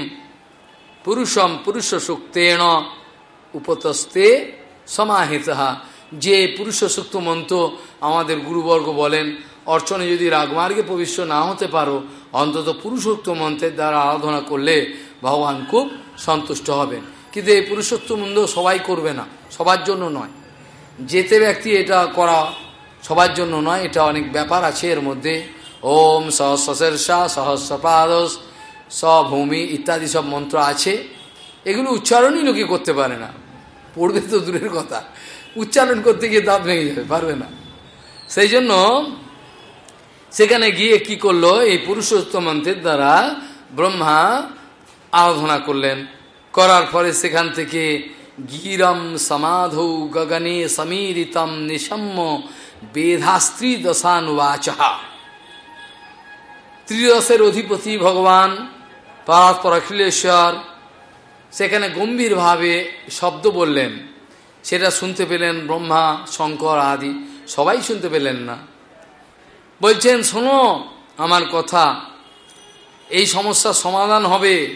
পুরুষম পুরুষ সুক্তেণ উপতস্তে সমাহিত যে পুরুষ মন্ত্র আমাদের গুরুবর্গ বলেন, অর্চনে যদি রাগমার্গে প্রবিষ্ট না হতে পারো, অন্তত পুরুষোক্ত মন্ত্রের দ্বারা আরাধনা করলে ভগবান খুব সন্তুষ্ট হবেন। কিন্তু এই পুরুষোত্ত মন্ত্র সবাই করবে না, সবার জন্য নয়। যেতে ব্যক্তি এটা করা সবার জন্য নয়, এটা অনেক ব্যাপার আছে এর মধ্যে। ওম সহস্রেরশা সহস্রপাদস সভূমি ইত্যাদি সব মন্ত্র আছে। এগুলো উচ্চারণই লোকে করতে পারে না। পড়বে তো দূরের কথা। উচ্চারণ করতে গিয়ে দাঁত ভেঙে যাবে, পারবে না। সেই জন্য সেখানে গিয়ে কি করল? এই পুরুষোত্তম মন্ত্রের দ্বারা ব্রহ্মা আরাধনা করলেন। করার পরে সেখান থেকে গিরম সমাধৌ গগনে সমীরিতম নিশম্য বেধাস্ত্রী দশানুবাচহা ত্রিদশের অধিপতি ভগবান পরাৎপর অখিলেশ্বর সেখানে গম্ভীরভাবে শব্দ বললেন সেটা শুনতে পেলেন ব্রহ্মা, শঙ্কর আদি, সবাই শুনতে পেলেন না। বলছেন, শোনো, আমার কথা, এই সমস্যার সমাধান হবে।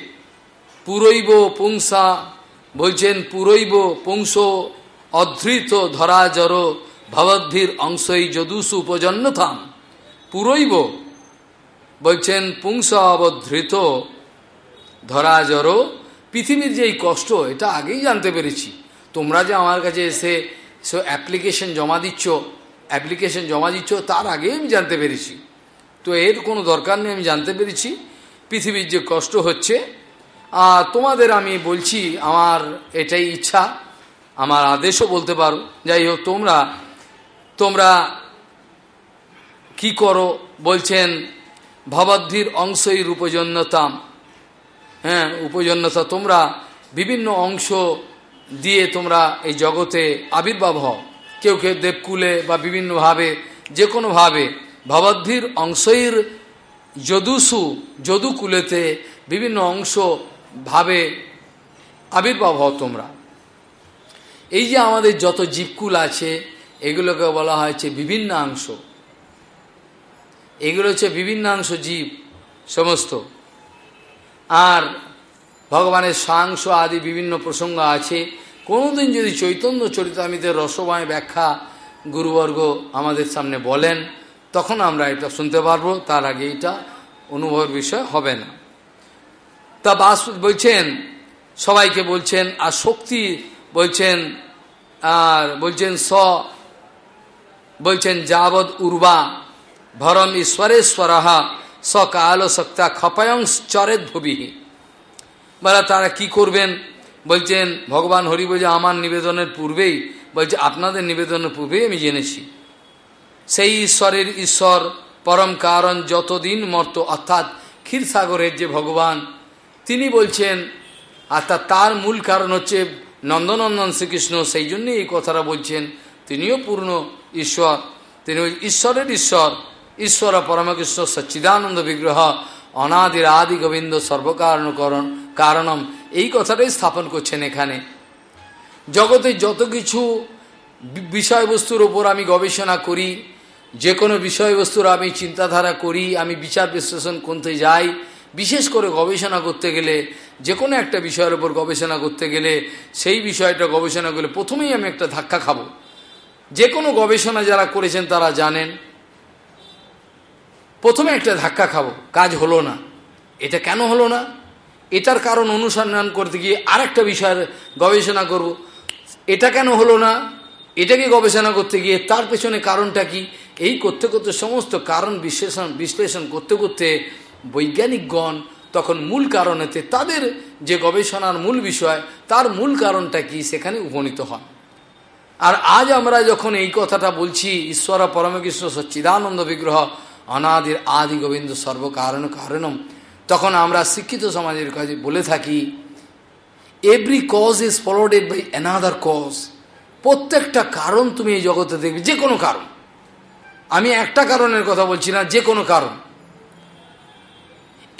পুরৈব পুংসা, বলছেন, পুরৈব পুংস অধৃত ধরা জর ভবদ্ভির অংশই যদুসু উপজন্যতাম। পুরৈব, বলছেন, পুংস অবধৃত ধরা জড় পৃথিবীর যে এই কষ্ট, এটা আগেই জানতে পেরেছি। তোমরা যে আমার কাছে এসে সে অ্যাপ্লিকেশন জমা দিচ্ছ, অ্যাপ্লিকেশন জমা দিচ্ছ, তার আগেই আমি জানতে পেরেছি। তো এর কোনো দরকার নেই, আমি জানতে পেরেছি। পৃথিবীর যে কষ্ট হচ্ছে আর তোমাদের আমি বলছি, আমার এটাই ইচ্ছা, আমার আদেশও বলতে পারো। যাই হোক, তোমরা তোমরা কি করো বলছেন, ভবদ্ধির অংশই উপজন্যতাম হ্যাঁ উপজন্যতা তোমরা বিভিন্ন অংশ দিয়ে তোমরা এই জগতে আবির্ভাব হও। কেউ কেউ দেবকুলে বা বিভিন্নভাবে যে কোনোভাবে ভবদ্ধির অংশইর যদুসু যদুকুলেতে বিভিন্ন অংশ ভাবে আবির্ভাব হও তোমরা। এই যে আমাদের যত জীবকুল আছে, এগুলোকে বলা হয়েছে বিভিন্নাংশ। এগুলো হচ্ছে বিভিন্নাংশ জীব, সমস্ত। আর ভগবানের সাংস আদি বিভিন্ন প্রসঙ্গ আছে। কোনোদিন যদি চৈতন্য চরিতামিতের রসময় ব্যাখ্যা গুরুবর্গ আমাদের সামনে বলেন, তখন আমরা এটা শুনতে পারব, তার আগে এটা অনুভবের বিষয় হবে না। তা বাস বলছেন, সবাইকে বলছেন, আর শক্তি বলছেন, আর বলছেন স, বলছেন যাবৎ উর্বা, ভরম ঈশ্বরেশ্বরহা সকাল সক্তা খপায়ং চরেত ভবিহি বলা, তারা কি করবেন? বলছেন, ভগবান হরি বলছে, আমার নিবেদনের পূর্বেই, বলছে, আপনাদের নিবেদনের পূর্বেই আমি জেনেছি। সেই ঈশ্বরের ঈশ্বর, পরম কারণ যতদিন মর্ত, অর্থাৎ ক্ষীরসাগরের যে ভগবান, তিনি বলছেন অর্থাৎ তার মূল কারণ হচ্ছে নন্দনন্দন শ্রীকৃষ্ণ, সেই জন্যই এই কথাটা বলছেন, তিনিও পূর্ণ ঈশ্বর। তিনি ঈশ্বরের ঈশ্বর ঈশ্বর পরমকৃষ্ণ সচ্চিদানন্দ বিগ্রহ অনাদির আদি গোবিন্দ সর্বকারণকরণ কারণম। এই কথাটাই স্থাপন করছেন এখানে। জগতে যত কিছু বিষয়বস্তুর ওপর আমি গবেষণা করি যে কোনো বিষয়বস্তুর আমি চিন্তাধারা করি, আমি বিচার বিশ্লেষণ করতে যাই, বিশেষ করে গবেষণা করতে গেলে যে কোনো একটা বিষয়ের ওপর গবেষণা করতে গেলে, সেই বিষয়টা গবেষণা করলে প্রথমেই আমি একটা ধাক্কা খাব। যে কোনো গবেষণা যারা করেছেন তারা জানেন। প্রথমে একটা ধাক্কা খাব, কাজ হলো না। এটা কেন হলো না? এটার কারণ অনুসন্ধান করতে গিয়ে আরেকটা বিষয়ের গবেষণা করব। এটা কেন হলো না? এটাকে গবেষণা করতে গিয়ে তার পেছনে কারণটা কি? এই করতে করতে সমস্ত কারণ বিশ্লেষণ বিশ্লেষণ করতে করতে বৈজ্ঞানিকগণ তখন মূল কারণেতে তাদের যে গবেষণার মূল বিষয়, তার মূল কারণটা কি সেখানে উপনীত হন। আর আজ আমরা যখন এই কথাটা বলছি, ঈশ্বর পরমকৃষ্ণ সচ্চিদানন্দ বিগ্রহ অনাদির আদি গোবিন্দ সর্বকারণ কারণম। তখন আমরা শিক্ষিত সমাজের কাছে বলে থাকি every cause is followed by another cause প্রত্যেকটা কারণ তুমি এই জগতে দেখবে, যে কোনো কারণ। আমি একটা কারণের কথা বলছি না, যে কোনো কারণ।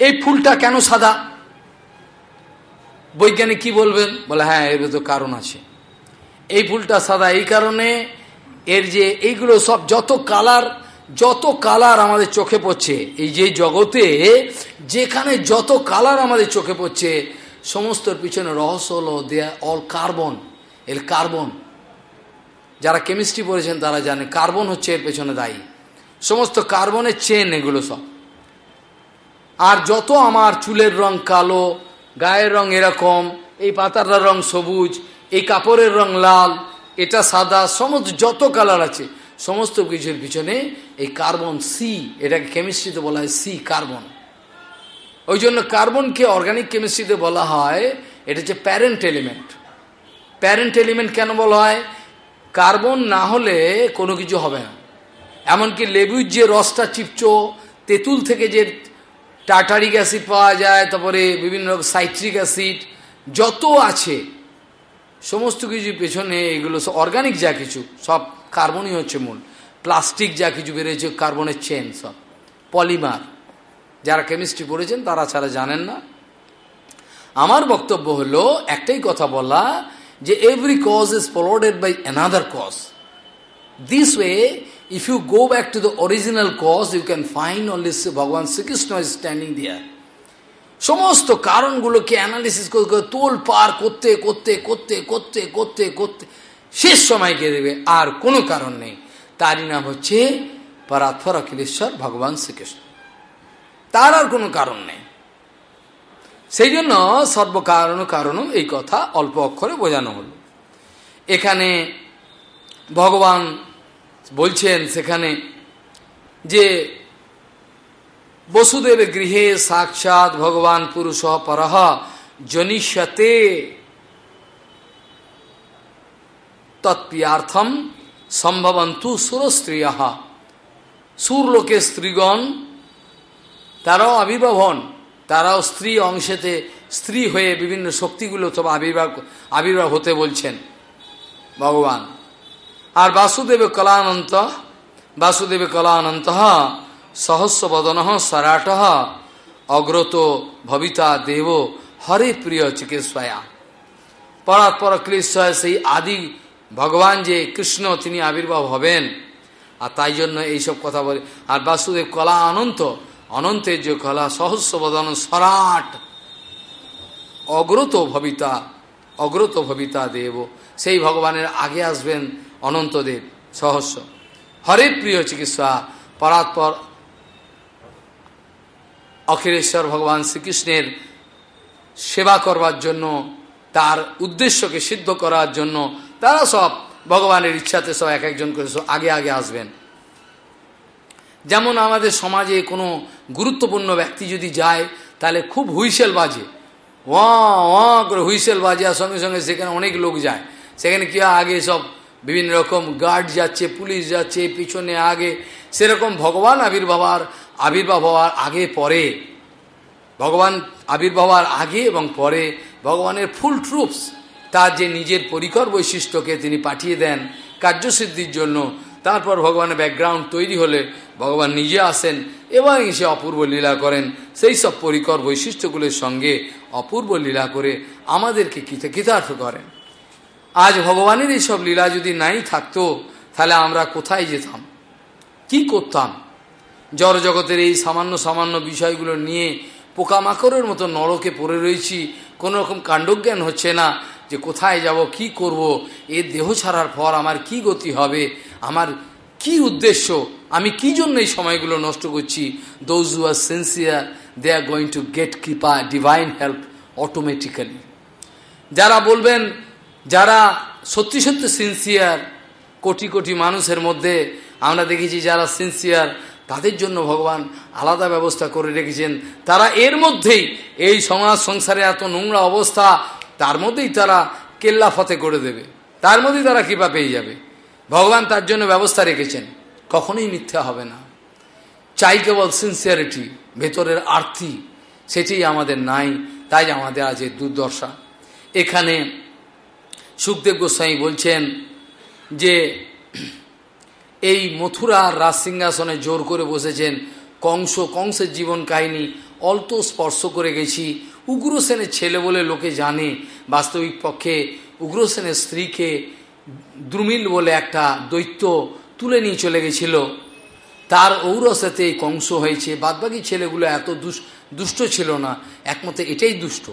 এই ফুলটা কেন সাদা? বৈজ্ঞানিক কি বলবেন? বলে হ্যাঁ এর তো কারণ আছে। এই ফুলটা সাদা এই কারণে, এর যে এইগুলো সব যত কালার যত কালার আমাদের চোখে পড়ছে, এই যে জগতে যেখানে যত কালার আমাদের চোখে পড়ছে, সমস্তর পিছনে রহস্য হলো দেয়া অল কার্বন এর কার্বন যারা কেমিস্ট্রি পড়েছেন তারা জানে কার্বন হচ্ছে এর পেছনে দায়ী। সমস্ত কার্বনের চেন এগুলো সব। আর যত আমার চুলের রং কালো, গায়ের রং এরকম, এই পাতাটার রং সবুজ, এই কাপড়ের রং লাল, এটা সাদা, সমস্ত যত কালার আছে সমস্ত কিছুর পিছনে এই কার্বন সি এটাকে কেমিস্ট্রিতে বলা হয় সি কার্বন ওই জন্য কার্বনকে অর্গানিক কেমিস্ট্রিতে বলা হয়, এটা হচ্ছে প্যারেন্ট এলিমেন্ট প্যারেন্ট এলিমেন্ট কেন বলা হয়? কার্বন না হলে কোনো কিছু হবে না। এমনকি লেবুর যে রসটা চিপচো তেঁতুল থেকে যে টাটারিক অ্যাসিড পাওয়া যায়, তারপরে বিভিন্ন রকম সাইট্রিক অ্যাসিড, যত আছে, সমস্ত কিছু পেছনে এগুলো অর্গানিক যা কিছু, সব কার্বনই হচ্ছে মূল। প্লাস্টিক যা কিছু বেরিয়েছে, কার্বনের চেন সব। পলিমার। যারা কেমিস্ট্রি পড়েছেন, তারা ছাড়া জানেন না। আমার বক্তব্য হলো, একটাই কথা বলা, যে every cause is followed by another cause this way if you go back to the original cause you can find only Bhagavan Shrikrishna is standing দিয়ার সমস্ত কারণগুলোকে অ্যানালিসিস করে তোল পার করতে করতে করতে করতে করতে করতে শেষ সময় কে দেবে, আর কোনো কারণ নেই। তারই নাম হচ্ছে পরাৎপর অখিলেশ্বর ভগবান শ্রীকৃষ্ণ। তার আর কোনো কারণ নেই। সেই জন্য সর্বকারণ কারণ এই কথা অল্প অক্ষরে বোঝানো হল। এখানে ভগবান বলছেন সেখানে যে বসুদেব গৃহে সাক্ষাৎ ভগবান পুরুষ পরহ জনিষ্যতে তৎপ্রিয়ার্থম সম্ভবন্তু সুরস্ত্রিয় সুরলোকে স্ত্রীগণ তারাও আবির্ভাব হন তারাও স্ত্রী অংশেতে স্ত্রী হয়ে বিভিন্ন শক্তিগুলো সব আবির্ভাব আবির্ভাব হতে বলছেন ভগবান আর বাসুদেব কলানন্ত বাসুদেব কলানন্ত সহস্র বদন সরাট অগ্রত ভবিতা দেব হরে প্রিয় চিকিৎসায়া পরাৎপর ক্লিশ্বয় সেই আদি ভগবান যে কৃষ্ণ, তিনি আবির্ভাব হবেন। আর তাই জন্য এইসব কথা বলে, আর বাসুদেব কলা অনন্ত, অনন্তের যে কলা সহস্র বদন সরাট, অগ্রত ভবিতা অগ্রত ভবিতা দেব। সেই ভগবানের আগে আসবেন অনন্তদেব, সহস্র। হরে প্রিয় চিকিৎসা, পরাৎপর অখিলেশ্বর ভগবান শ্রীকৃষ্ণের সেবা করবার জন্য, তার উদ্দেশ্যকে সিদ্ধ করার জন্য তারা সব ভগবানের ইচ্ছাতে সব এক একজন করে সব আগে আগে আসবেন। যেমন আমাদের সমাজে কোনো গুরুত্বপূর্ণ ব্যক্তি যদি যায়, তাহলে খুব হুইসেল বাজে। ওয়া ওয়া করে হুইসেল বাজে আর সঙ্গে সঙ্গে সেখানে অনেক লোক যায়। সেখানে কি আগে সব বিভিন্ন রকম গার্ড যাচ্ছে, পুলিশ যাচ্ছে, পিছনে, আগে। সেরকম ভগবান আবির্ভাবার আবির্ভাব হওয়ার আগে পরে। ভগবান আবির্ভাবার আগে এবং পরে ভগবানের ফুল ট্রুপস। তার যে নিজের পরিকর বৈশিষ্ট্যকে তিনি পাঠিয়ে দেন কার্যসিদ্ধির জন্য, তারপর ভগবানের ব্যাকগ্রাউন্ড তৈরি হলে ভগবান নিজে আসেন এবং এসে অপূর্ব লীলা করেন। সেই সব পরিকর বৈশিষ্ট্যগুলোর সঙ্গে অপূর্ব লীলা করে আমাদেরকে কৃতার্থ করেন। আজ ভগবানের এইসব লীলা যদি নাই থাকতো, তাহলে আমরা কোথায় যেতাম? কি করতাম? জড় জগতের এই সামান্য সামান্য বিষয়গুলো নিয়ে পোকামাকড়ের মতো নরকে পড়ে রয়েছি, কোনো রকম কাণ্ডজ্ঞান হচ্ছে না। যে কোথায় যাব, কি করব, এ দেহ ছাড়ার পর আমার কি গতি হবে, আমার কি উদ্দেশ্য, আমি কি জন্য এই সময়গুলো নষ্ট করছি those who are sincere they are going to get কৃপা ডিভাইন হেল্প অটোমেটিক্যালি যারা বলবেন, যারা সত্যি সত্যি সিনসিয়ার কোটি কোটি মানুষের মধ্যে, আমরা দেখেছি যারা সিনসিয়ার তাদের জন্য ভগবান আলাদা ব্যবস্থা করে রেখেছেন। তারা এর মধ্যেই এই সমাজ সংসারে এত নোংরা অবস্থা তার মধ্যেই তারা কেল্লা ফতে করে দেবে। তার মধ্যেই তারা কৃপা পেয়ে যাবে। ভগবান তার জন্য ব্যবস্থা রেখেছেন। কখনোই মিথ্যা হবে না। চাই কেবল সিনসিয়ারিটি ভেতরের আর্থি সেটাই আমাদের নাই, তাই আমাদের আজ দুর্দশা। এখানে সুখদেব গোস্বামী বলছেন যে, এই মথুরার রাজ সিংহাসনে জোর করে বসেছেন কংস, কংসের জীবন কাহিনী অল্প স্পর্শ করে গেছি উগ্রসেনের ছেলে বলে লোকে জানে, বাস্তবিক পক্ষে উগ্রসেনের স্ত্রীকে দ্রুমিল বলে একটা দৈত্য তুলে নিয়ে চলে গেছিল। তার ঔরসেতে কংস হয়েছে। বাদবাকি ছেলেগুলো এত দুষ্ট ছিল না। একমতে এটাই দুষ্ট।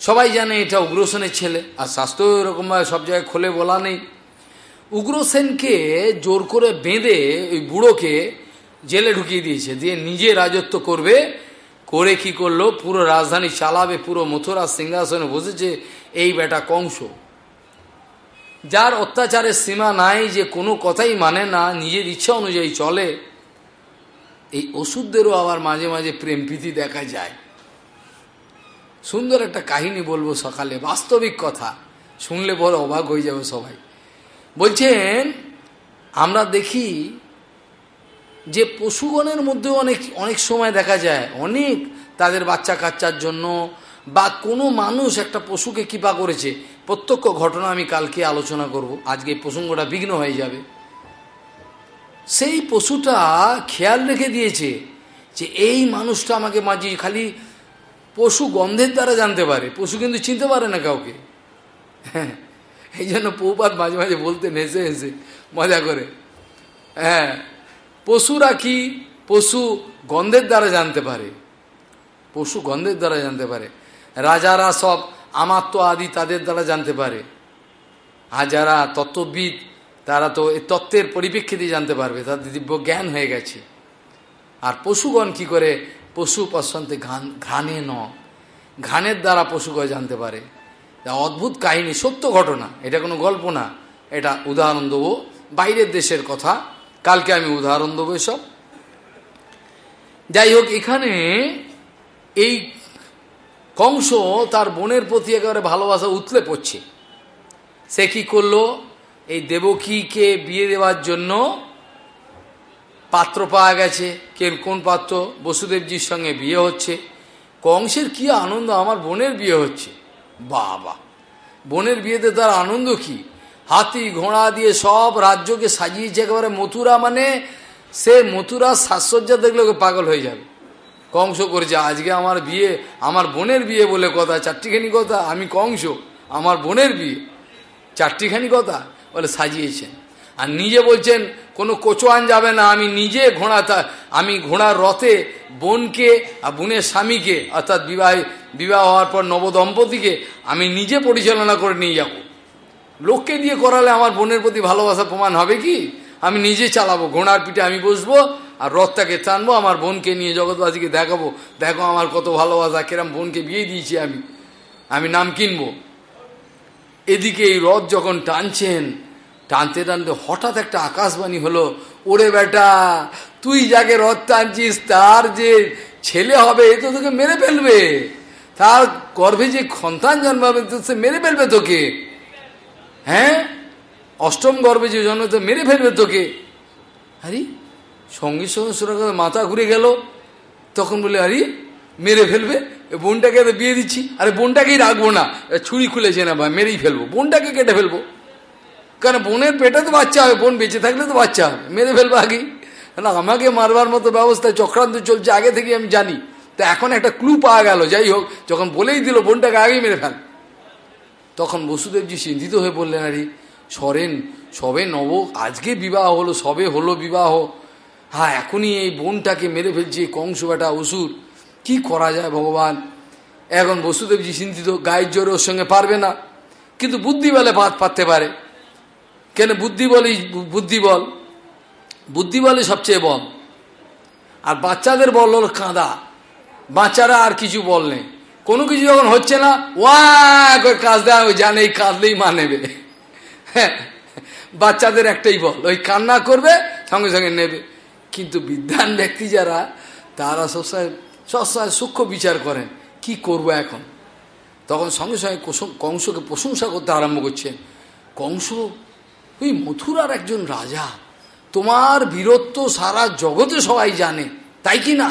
সবাই জানে এটা উগ্রসেনের ছেলে, আর স্বাস্থ্য এরকমভাবে সব জায়গায় খোলে বলা নেই। উগ্রসেনকে জোর করে বেঁধে ওই বুড়োকে জেলে ঢুকিয়ে দিয়েছে। দিয়ে নিজে রাজত্ব করবে করে কি করল? পুরো রাজধানী চালাবে, পুরো মথুরা সিংহাসনে বসেছে এই বেটা কংস। যার অত্যাচারের সীমা নাই যে কোনো কথাই মানে না, নিজের ইচ্ছা অনুযায়ী চলে, এই ওষুধদেরও আবার মাঝে মাঝে প্রেম প্রীতি দেখা যায়। সুন্দর একটা কাহিনী বলব সকালে, বাস্তবিক কথা। শুনলে বড় অবাক হয়ে যাবে সবাই। বলছেন, আমরা দেখি যে পশুগণের মধ্যেও অনেক অনেক সময় দেখা যায়, অনেক তাদের বাচ্চা কাচ্চার জন্য বা কোনো মানুষ একটা পশুকে কৃপা করেছে। প্রত্যক্ষ ঘটনা আমি কালকে আলোচনা করব, আজকে প্রসঙ্গটা বিঘ্ন হয়ে যাবে। সেই পশুটা খেয়াল রেখে দিয়েছে যে এই মানুষটা আমাকে মাঝি খালি পশু গন্ধের দ্বারা জানতে পারে, পশু কিন্তু চিনতে পারে না কাউকে। হ্যাঁ এই জন্য পৌপাত মাঝে মাঝে বলতে হেসে হেসে, মজা করে। হ্যাঁ পশুরা কি পশু গন্ধের দ্বারা জানতে পারে। পশু গন্ধের দ্বারা জানতে পারে। রাজারা সব আমাত্ম আদি তাদের দ্বারা জানতে পারে। আর যারা তত্ত্ববিদ, তারা তো এই তত্ত্বের পরিপ্রেক্ষিতে জানতে পারবে, তাদের দিব্য জ্ঞান হয়ে গেছে। আর পশুগণ কি করে? পশু পশন্তে ঘান ঘানে ন। ঘানের দ্বারা পশুগণ জানতে পারে। অদ্ভুত কাহিনী, সত্য ঘটনা। এটা কোনো গল্প না। এটা উদাহরণ দেবো। বাইরের দেশের কথা কালকে আমি উদাহরণ দেবো এসব। যাই হোক, এখানে এই কংস তার বোনের প্রতি একেবারে ভালোবাসা উতলে পড়ছে। সে কি করল? এই দেবকীকে বিয়ে দেওয়ার জন্য পাত্র পাওয়া গেছে। কে কোন পাত্র? বসুদেবজির সঙ্গে বিয়ে হচ্ছে। কংসের কি আনন্দ? আমার বোনের বিয়ে হচ্ছে। বাবা! বোনের বিয়েতে তার আনন্দ কি? হাতি ঘোড়া দিয়ে সব রাজ্যকে সাজিয়েছে একেবারে মথুরা মানে সে মথুরা সাজসজ্জা দেখলে ওকে পাগল হয়ে যাবে। কংস করেছে, আজকে আমার বিয়ে, আমার বোনের বিয়ে বলে কথা, চারটিখানি কথা, আমি কংস, আমার বোনের বিয়ে। চারটিখানি কথা বলে সাজিয়েছেন। আর নিজে বলছেন, কোনো কোচোয়ান যাবে না, আমি নিজে ঘোড়া আমি ঘোড়ার রথে বোনকে আর বোনের স্বামীকে, অর্থাৎ বিবাহ বিবাহ হওয়ার পর নবদম্পতিকে, আমি নিজে পরিচালনা করে নিয়ে যাব। লোককে দিয়ে করালে আমার বোনের প্রতি ভালোবাসা প্রমাণ হবে কি? আমি নিজে চালাবো, ঘোড়ার পিঠে আমি বসবো আর রথটাকে টানবো, আমার বোনকে নিয়ে জগৎবাসীকে দেখাবো। দেখো আমার কত ভালোবাসা, কেরাম বোনকে বিয়ে দিয়েছি আমি। আমি নাম কিনবো। এদিকে এই রথ যখন টানছেন, টানতে টানতে হঠাৎ একটা আকাশবাণী হলো, ওরে বেটা, তুই যাকে রথ টানছিস, তার যে ছেলে হবে, এ তো তোকে মেরে ফেলবে। তার গর্ভে যে সন্তান জন্মাবে, তো সে মেরে ফেলবে তোকে। হ্যাঁ? অষ্টম গর্ভে যে জন্ম তো মেরে ফেলবে তোকে। আরে, সঙ্গে সঙ্গে সুরা মাথা ঘুরে গেল। তখন বলে, আরে, মেরে ফেলবে। বোনটাকে তো বিয়ে দিচ্ছি। আরে, বোনটাকেই রাখব না। ছুরি খুলেছে না, ভাই, মেরেই ফেলব। বোনটাকে কেটে ফেলব। কারণ বোনের পেটে তো বাচ্চা হবে। বোন বেঁচে থাকলে তো বাচ্চা হবে। মেরে ফেলব আগেই না আমাকে মারবার মতো ব্যবস্থা, চক্রান্ত চলছে, আগে থেকে আমি জানি। তা এখন একটা ক্লু পাওয়া গেল। যাই হোক, যখন বলেই দিল, বোনটাকে আগেই মেরে ফেল। তখন বসুদেবজি চিন্তিত হয়ে বললেন, আরে, সরেন, সবে নব, আজকে বিবাহ হলো, সবে হলো বিবাহ। হ্যাঁ এখনই এই বোনটাকে মেরে ফেলছে কংস বেটা অসুর। কি করা যায় ভগবান? এখন বসুদেবজি চিন্তিত গায়ের জোরে ওর সঙ্গে পারবে না। কিন্তু বুদ্ধি বলে পাত পারতে পারে। কেন বুদ্ধি বলেই বুদ্ধি বল। বুদ্ধি বলে সবচেয়ে বল। আর বাচ্চাদের বল হল কাঁদা। বাচ্চারা আর কিছু বল নেই। কোনো কিছু যখন হচ্ছে না ওয়া কাজ দেয় ওই জানে এই কাঁদলেই মা নেবে। হ্যাঁ বাচ্চাদের একটাই বল, ওই কান্না করবে, সঙ্গে সঙ্গে নেবে। কিন্তু বিদ্যান ব্যক্তি যারা, তারা সবসময় সবসময় সূক্ষ্ম বিচার করেন, কি করব এখন? তখন সঙ্গে সঙ্গে কংসকে প্রশংসা করতে আরম্ভ করছেন। কংস, ওই মথুরার একজন রাজা, তোমার বীরত্ব সারা জগতে সবাই জানে, তাই কি না?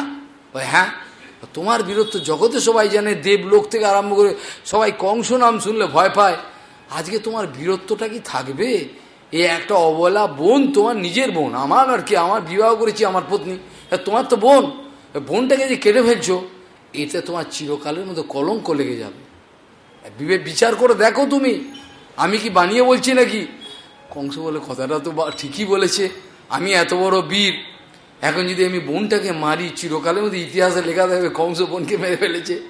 হ্যাঁ তোমার বীরত্ব জগতে সবাই জানে, দেবলোক থেকে আরম্ভ করে সবাই কংস নাম শুনলে ভয় পায়। আজকে তোমার বীরত্বটা কি থাকবে? এ একটা অবলা বোন, তোমার নিজের বোন। আমার আর কি, আমার বিবাহ করেছি আমার পত্নী। তোমার তো বোন। বোনটাকে যে কেটে ফেলছো, এতে তোমার চিরকালের মতো কলঙ্ক লেগে যাবে। বিবেক বিচার করে দেখো তুমি। আমি কি বানিয়ে বলছি নাকি? কংস বলে, কথাটা তো ঠিকই বলেছে। আমি এত বড় বীর। এখন যদি আমি বোনটাকে মারি, চিরকালের মধ্যে ইতিহাসে লেখা থাকবে, কংস বোনকে মেরে ফেলেছে।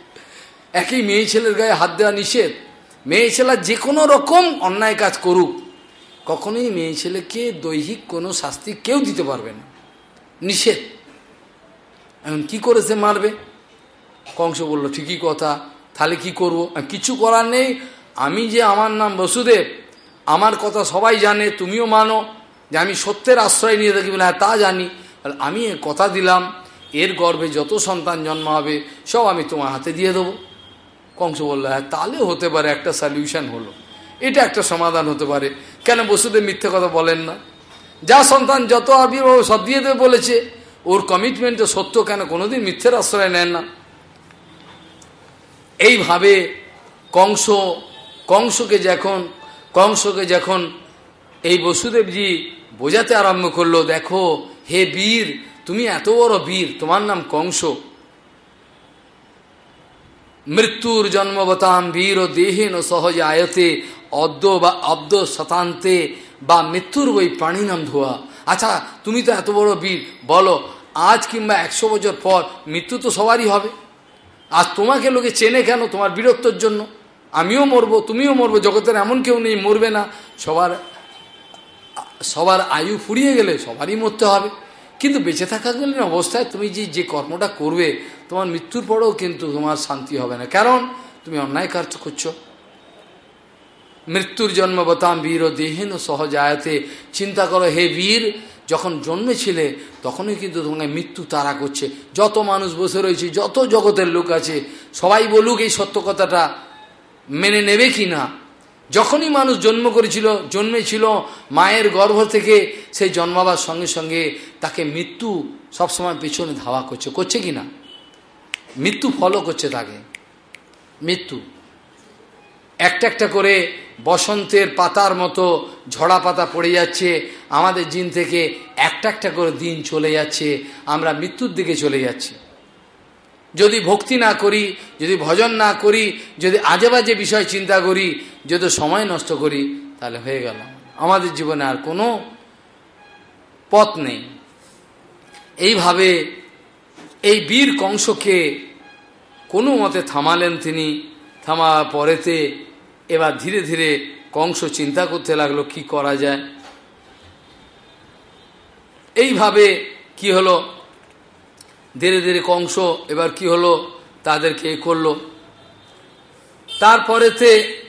একই মেয়ে ছেলের গায়ে হাত দেওয়া নিষেধ। মেয়ে ছেলে যে কোনো রকম অন্যায় কাজ করুক। কখনোই মেয়ে ছেলেকে দৈহিক কোনো শাস্তি কেউ দিতে পারবে না। নিষেধ। এখন কি করে সে মারবে? কংস বলল, ঠিকই কথা। তাহলে কি করব? কিছু করার নেই। আমি যে আমার নাম বসুদেব আমার কথা সবাই জানে, তুমিও মানো। যে আমি সত্যের আশ্রয় নিয়ে থাকি বলে হ্যাঁ তা জানি। আমি কথা দিলাম, এর গর্ভে যত সন্তান জন্ম হবে, সব আমি তোমার হাতে দিয়ে দেবো। কংস বলল হ্যাঁ তাহলে হতে পারে একটা সলিউশন হলো। এটা একটা সমাধান হতে পারে। কেন বসুদেব মিথ্যে কথা বলেন না? যা সন্তান যত আবির্ভাব সব দিয়ে দেবে বলেছে। ওর কমিটমেন্টে সত্য, কেন কোনোদিন মিথ্যের আশ্রয় নেন না? এইভাবে কংস, কংসকে যখন কংসকে যখন এই বসুদেবজি বোঝাতে আরম্ভ করল, দেখো হে বীর, তুমি এত বড় বীর, তোমার নাম কংস। মৃত্যুর জন্মবতাম বীর ও দেহেন সহজ আয়তে, অদ্য বা অব্দ শতান্তে, বা মৃত্যুর বই প্রাণী নাম ধোয়া। আচ্ছা তুমি তো এত বড় বীর, বলো, আজ কিংবা একশো বছর পর মৃত্যু তো সবারই হবে। আর তোমাকে লোকে চেনে কেন তোমার বীরত্বর জন্য? আমিও মরবো, তুমিও মরবো, জগতের এমন কেউ নেই, মরবে না। সবার সবার আয়ু ফুরিয়ে গেলে সবারই মরতে হবে। কিন্তু বেঁচে থাকাকালীন অবস্থায় তুমি যে যে কর্মটা করবে, তোমার মৃত্যুর পরেও কিন্তু তোমার শান্তি হবে না। কারণ তুমি অন্যায় কার্য করছ। মৃত্যুর জন্ম বতাম বীর ও দেহীন সহজ আয়তে চিন্তা করো, হে বীর, যখন জন্মেছিলে, তখনই কিন্তু তোমাকে মৃত্যু তারা করছে। যত মানুষ বসে রয়েছে, যত জগতের লোক আছে, সবাই বলুক এই সত্য কথাটা মেনে নেবে কি না যখনই মানুষ জন্ম করেছিল, জন্মেছিল, মায়ের গর্ভ থেকে সেই জন্মাবার সঙ্গে সঙ্গে তাকে মৃত্যু সবসময় পেছনে ধাওয়া করছে। করছে কি না? মৃত্যু ফলো করছে তাকে। মৃত্যু। একটা একটা করে বসন্তের পাতার মতো ঝড়া পাতা পড়ে যাচ্ছে, আমাদের জিন থেকে একটা একটা করে দিন চলে যাচ্ছে, আমরা মৃত্যুর দিকে চলে যাচ্ছি। যদি ভক্তি না করি, যদি ভজন না করি, যদি আজে বাজে বিষয় চিন্তা করি, যদি সময় নষ্ট করি, তাহলে হয়ে গেল। আমাদের জীবনে আর কোনো পথ নেই। এইভাবে এই বীর কংসকে কোনো মতে থামালেন তিনি, থামার পরেতে এবার ধীরে ধীরে কংস চিন্তা করতে লাগল, কি করা যায়? এইভাবে কি হলো? ধীরে ধীরে কংস এবার কি হলো? তাদেরকে এ করল। তারপরেতে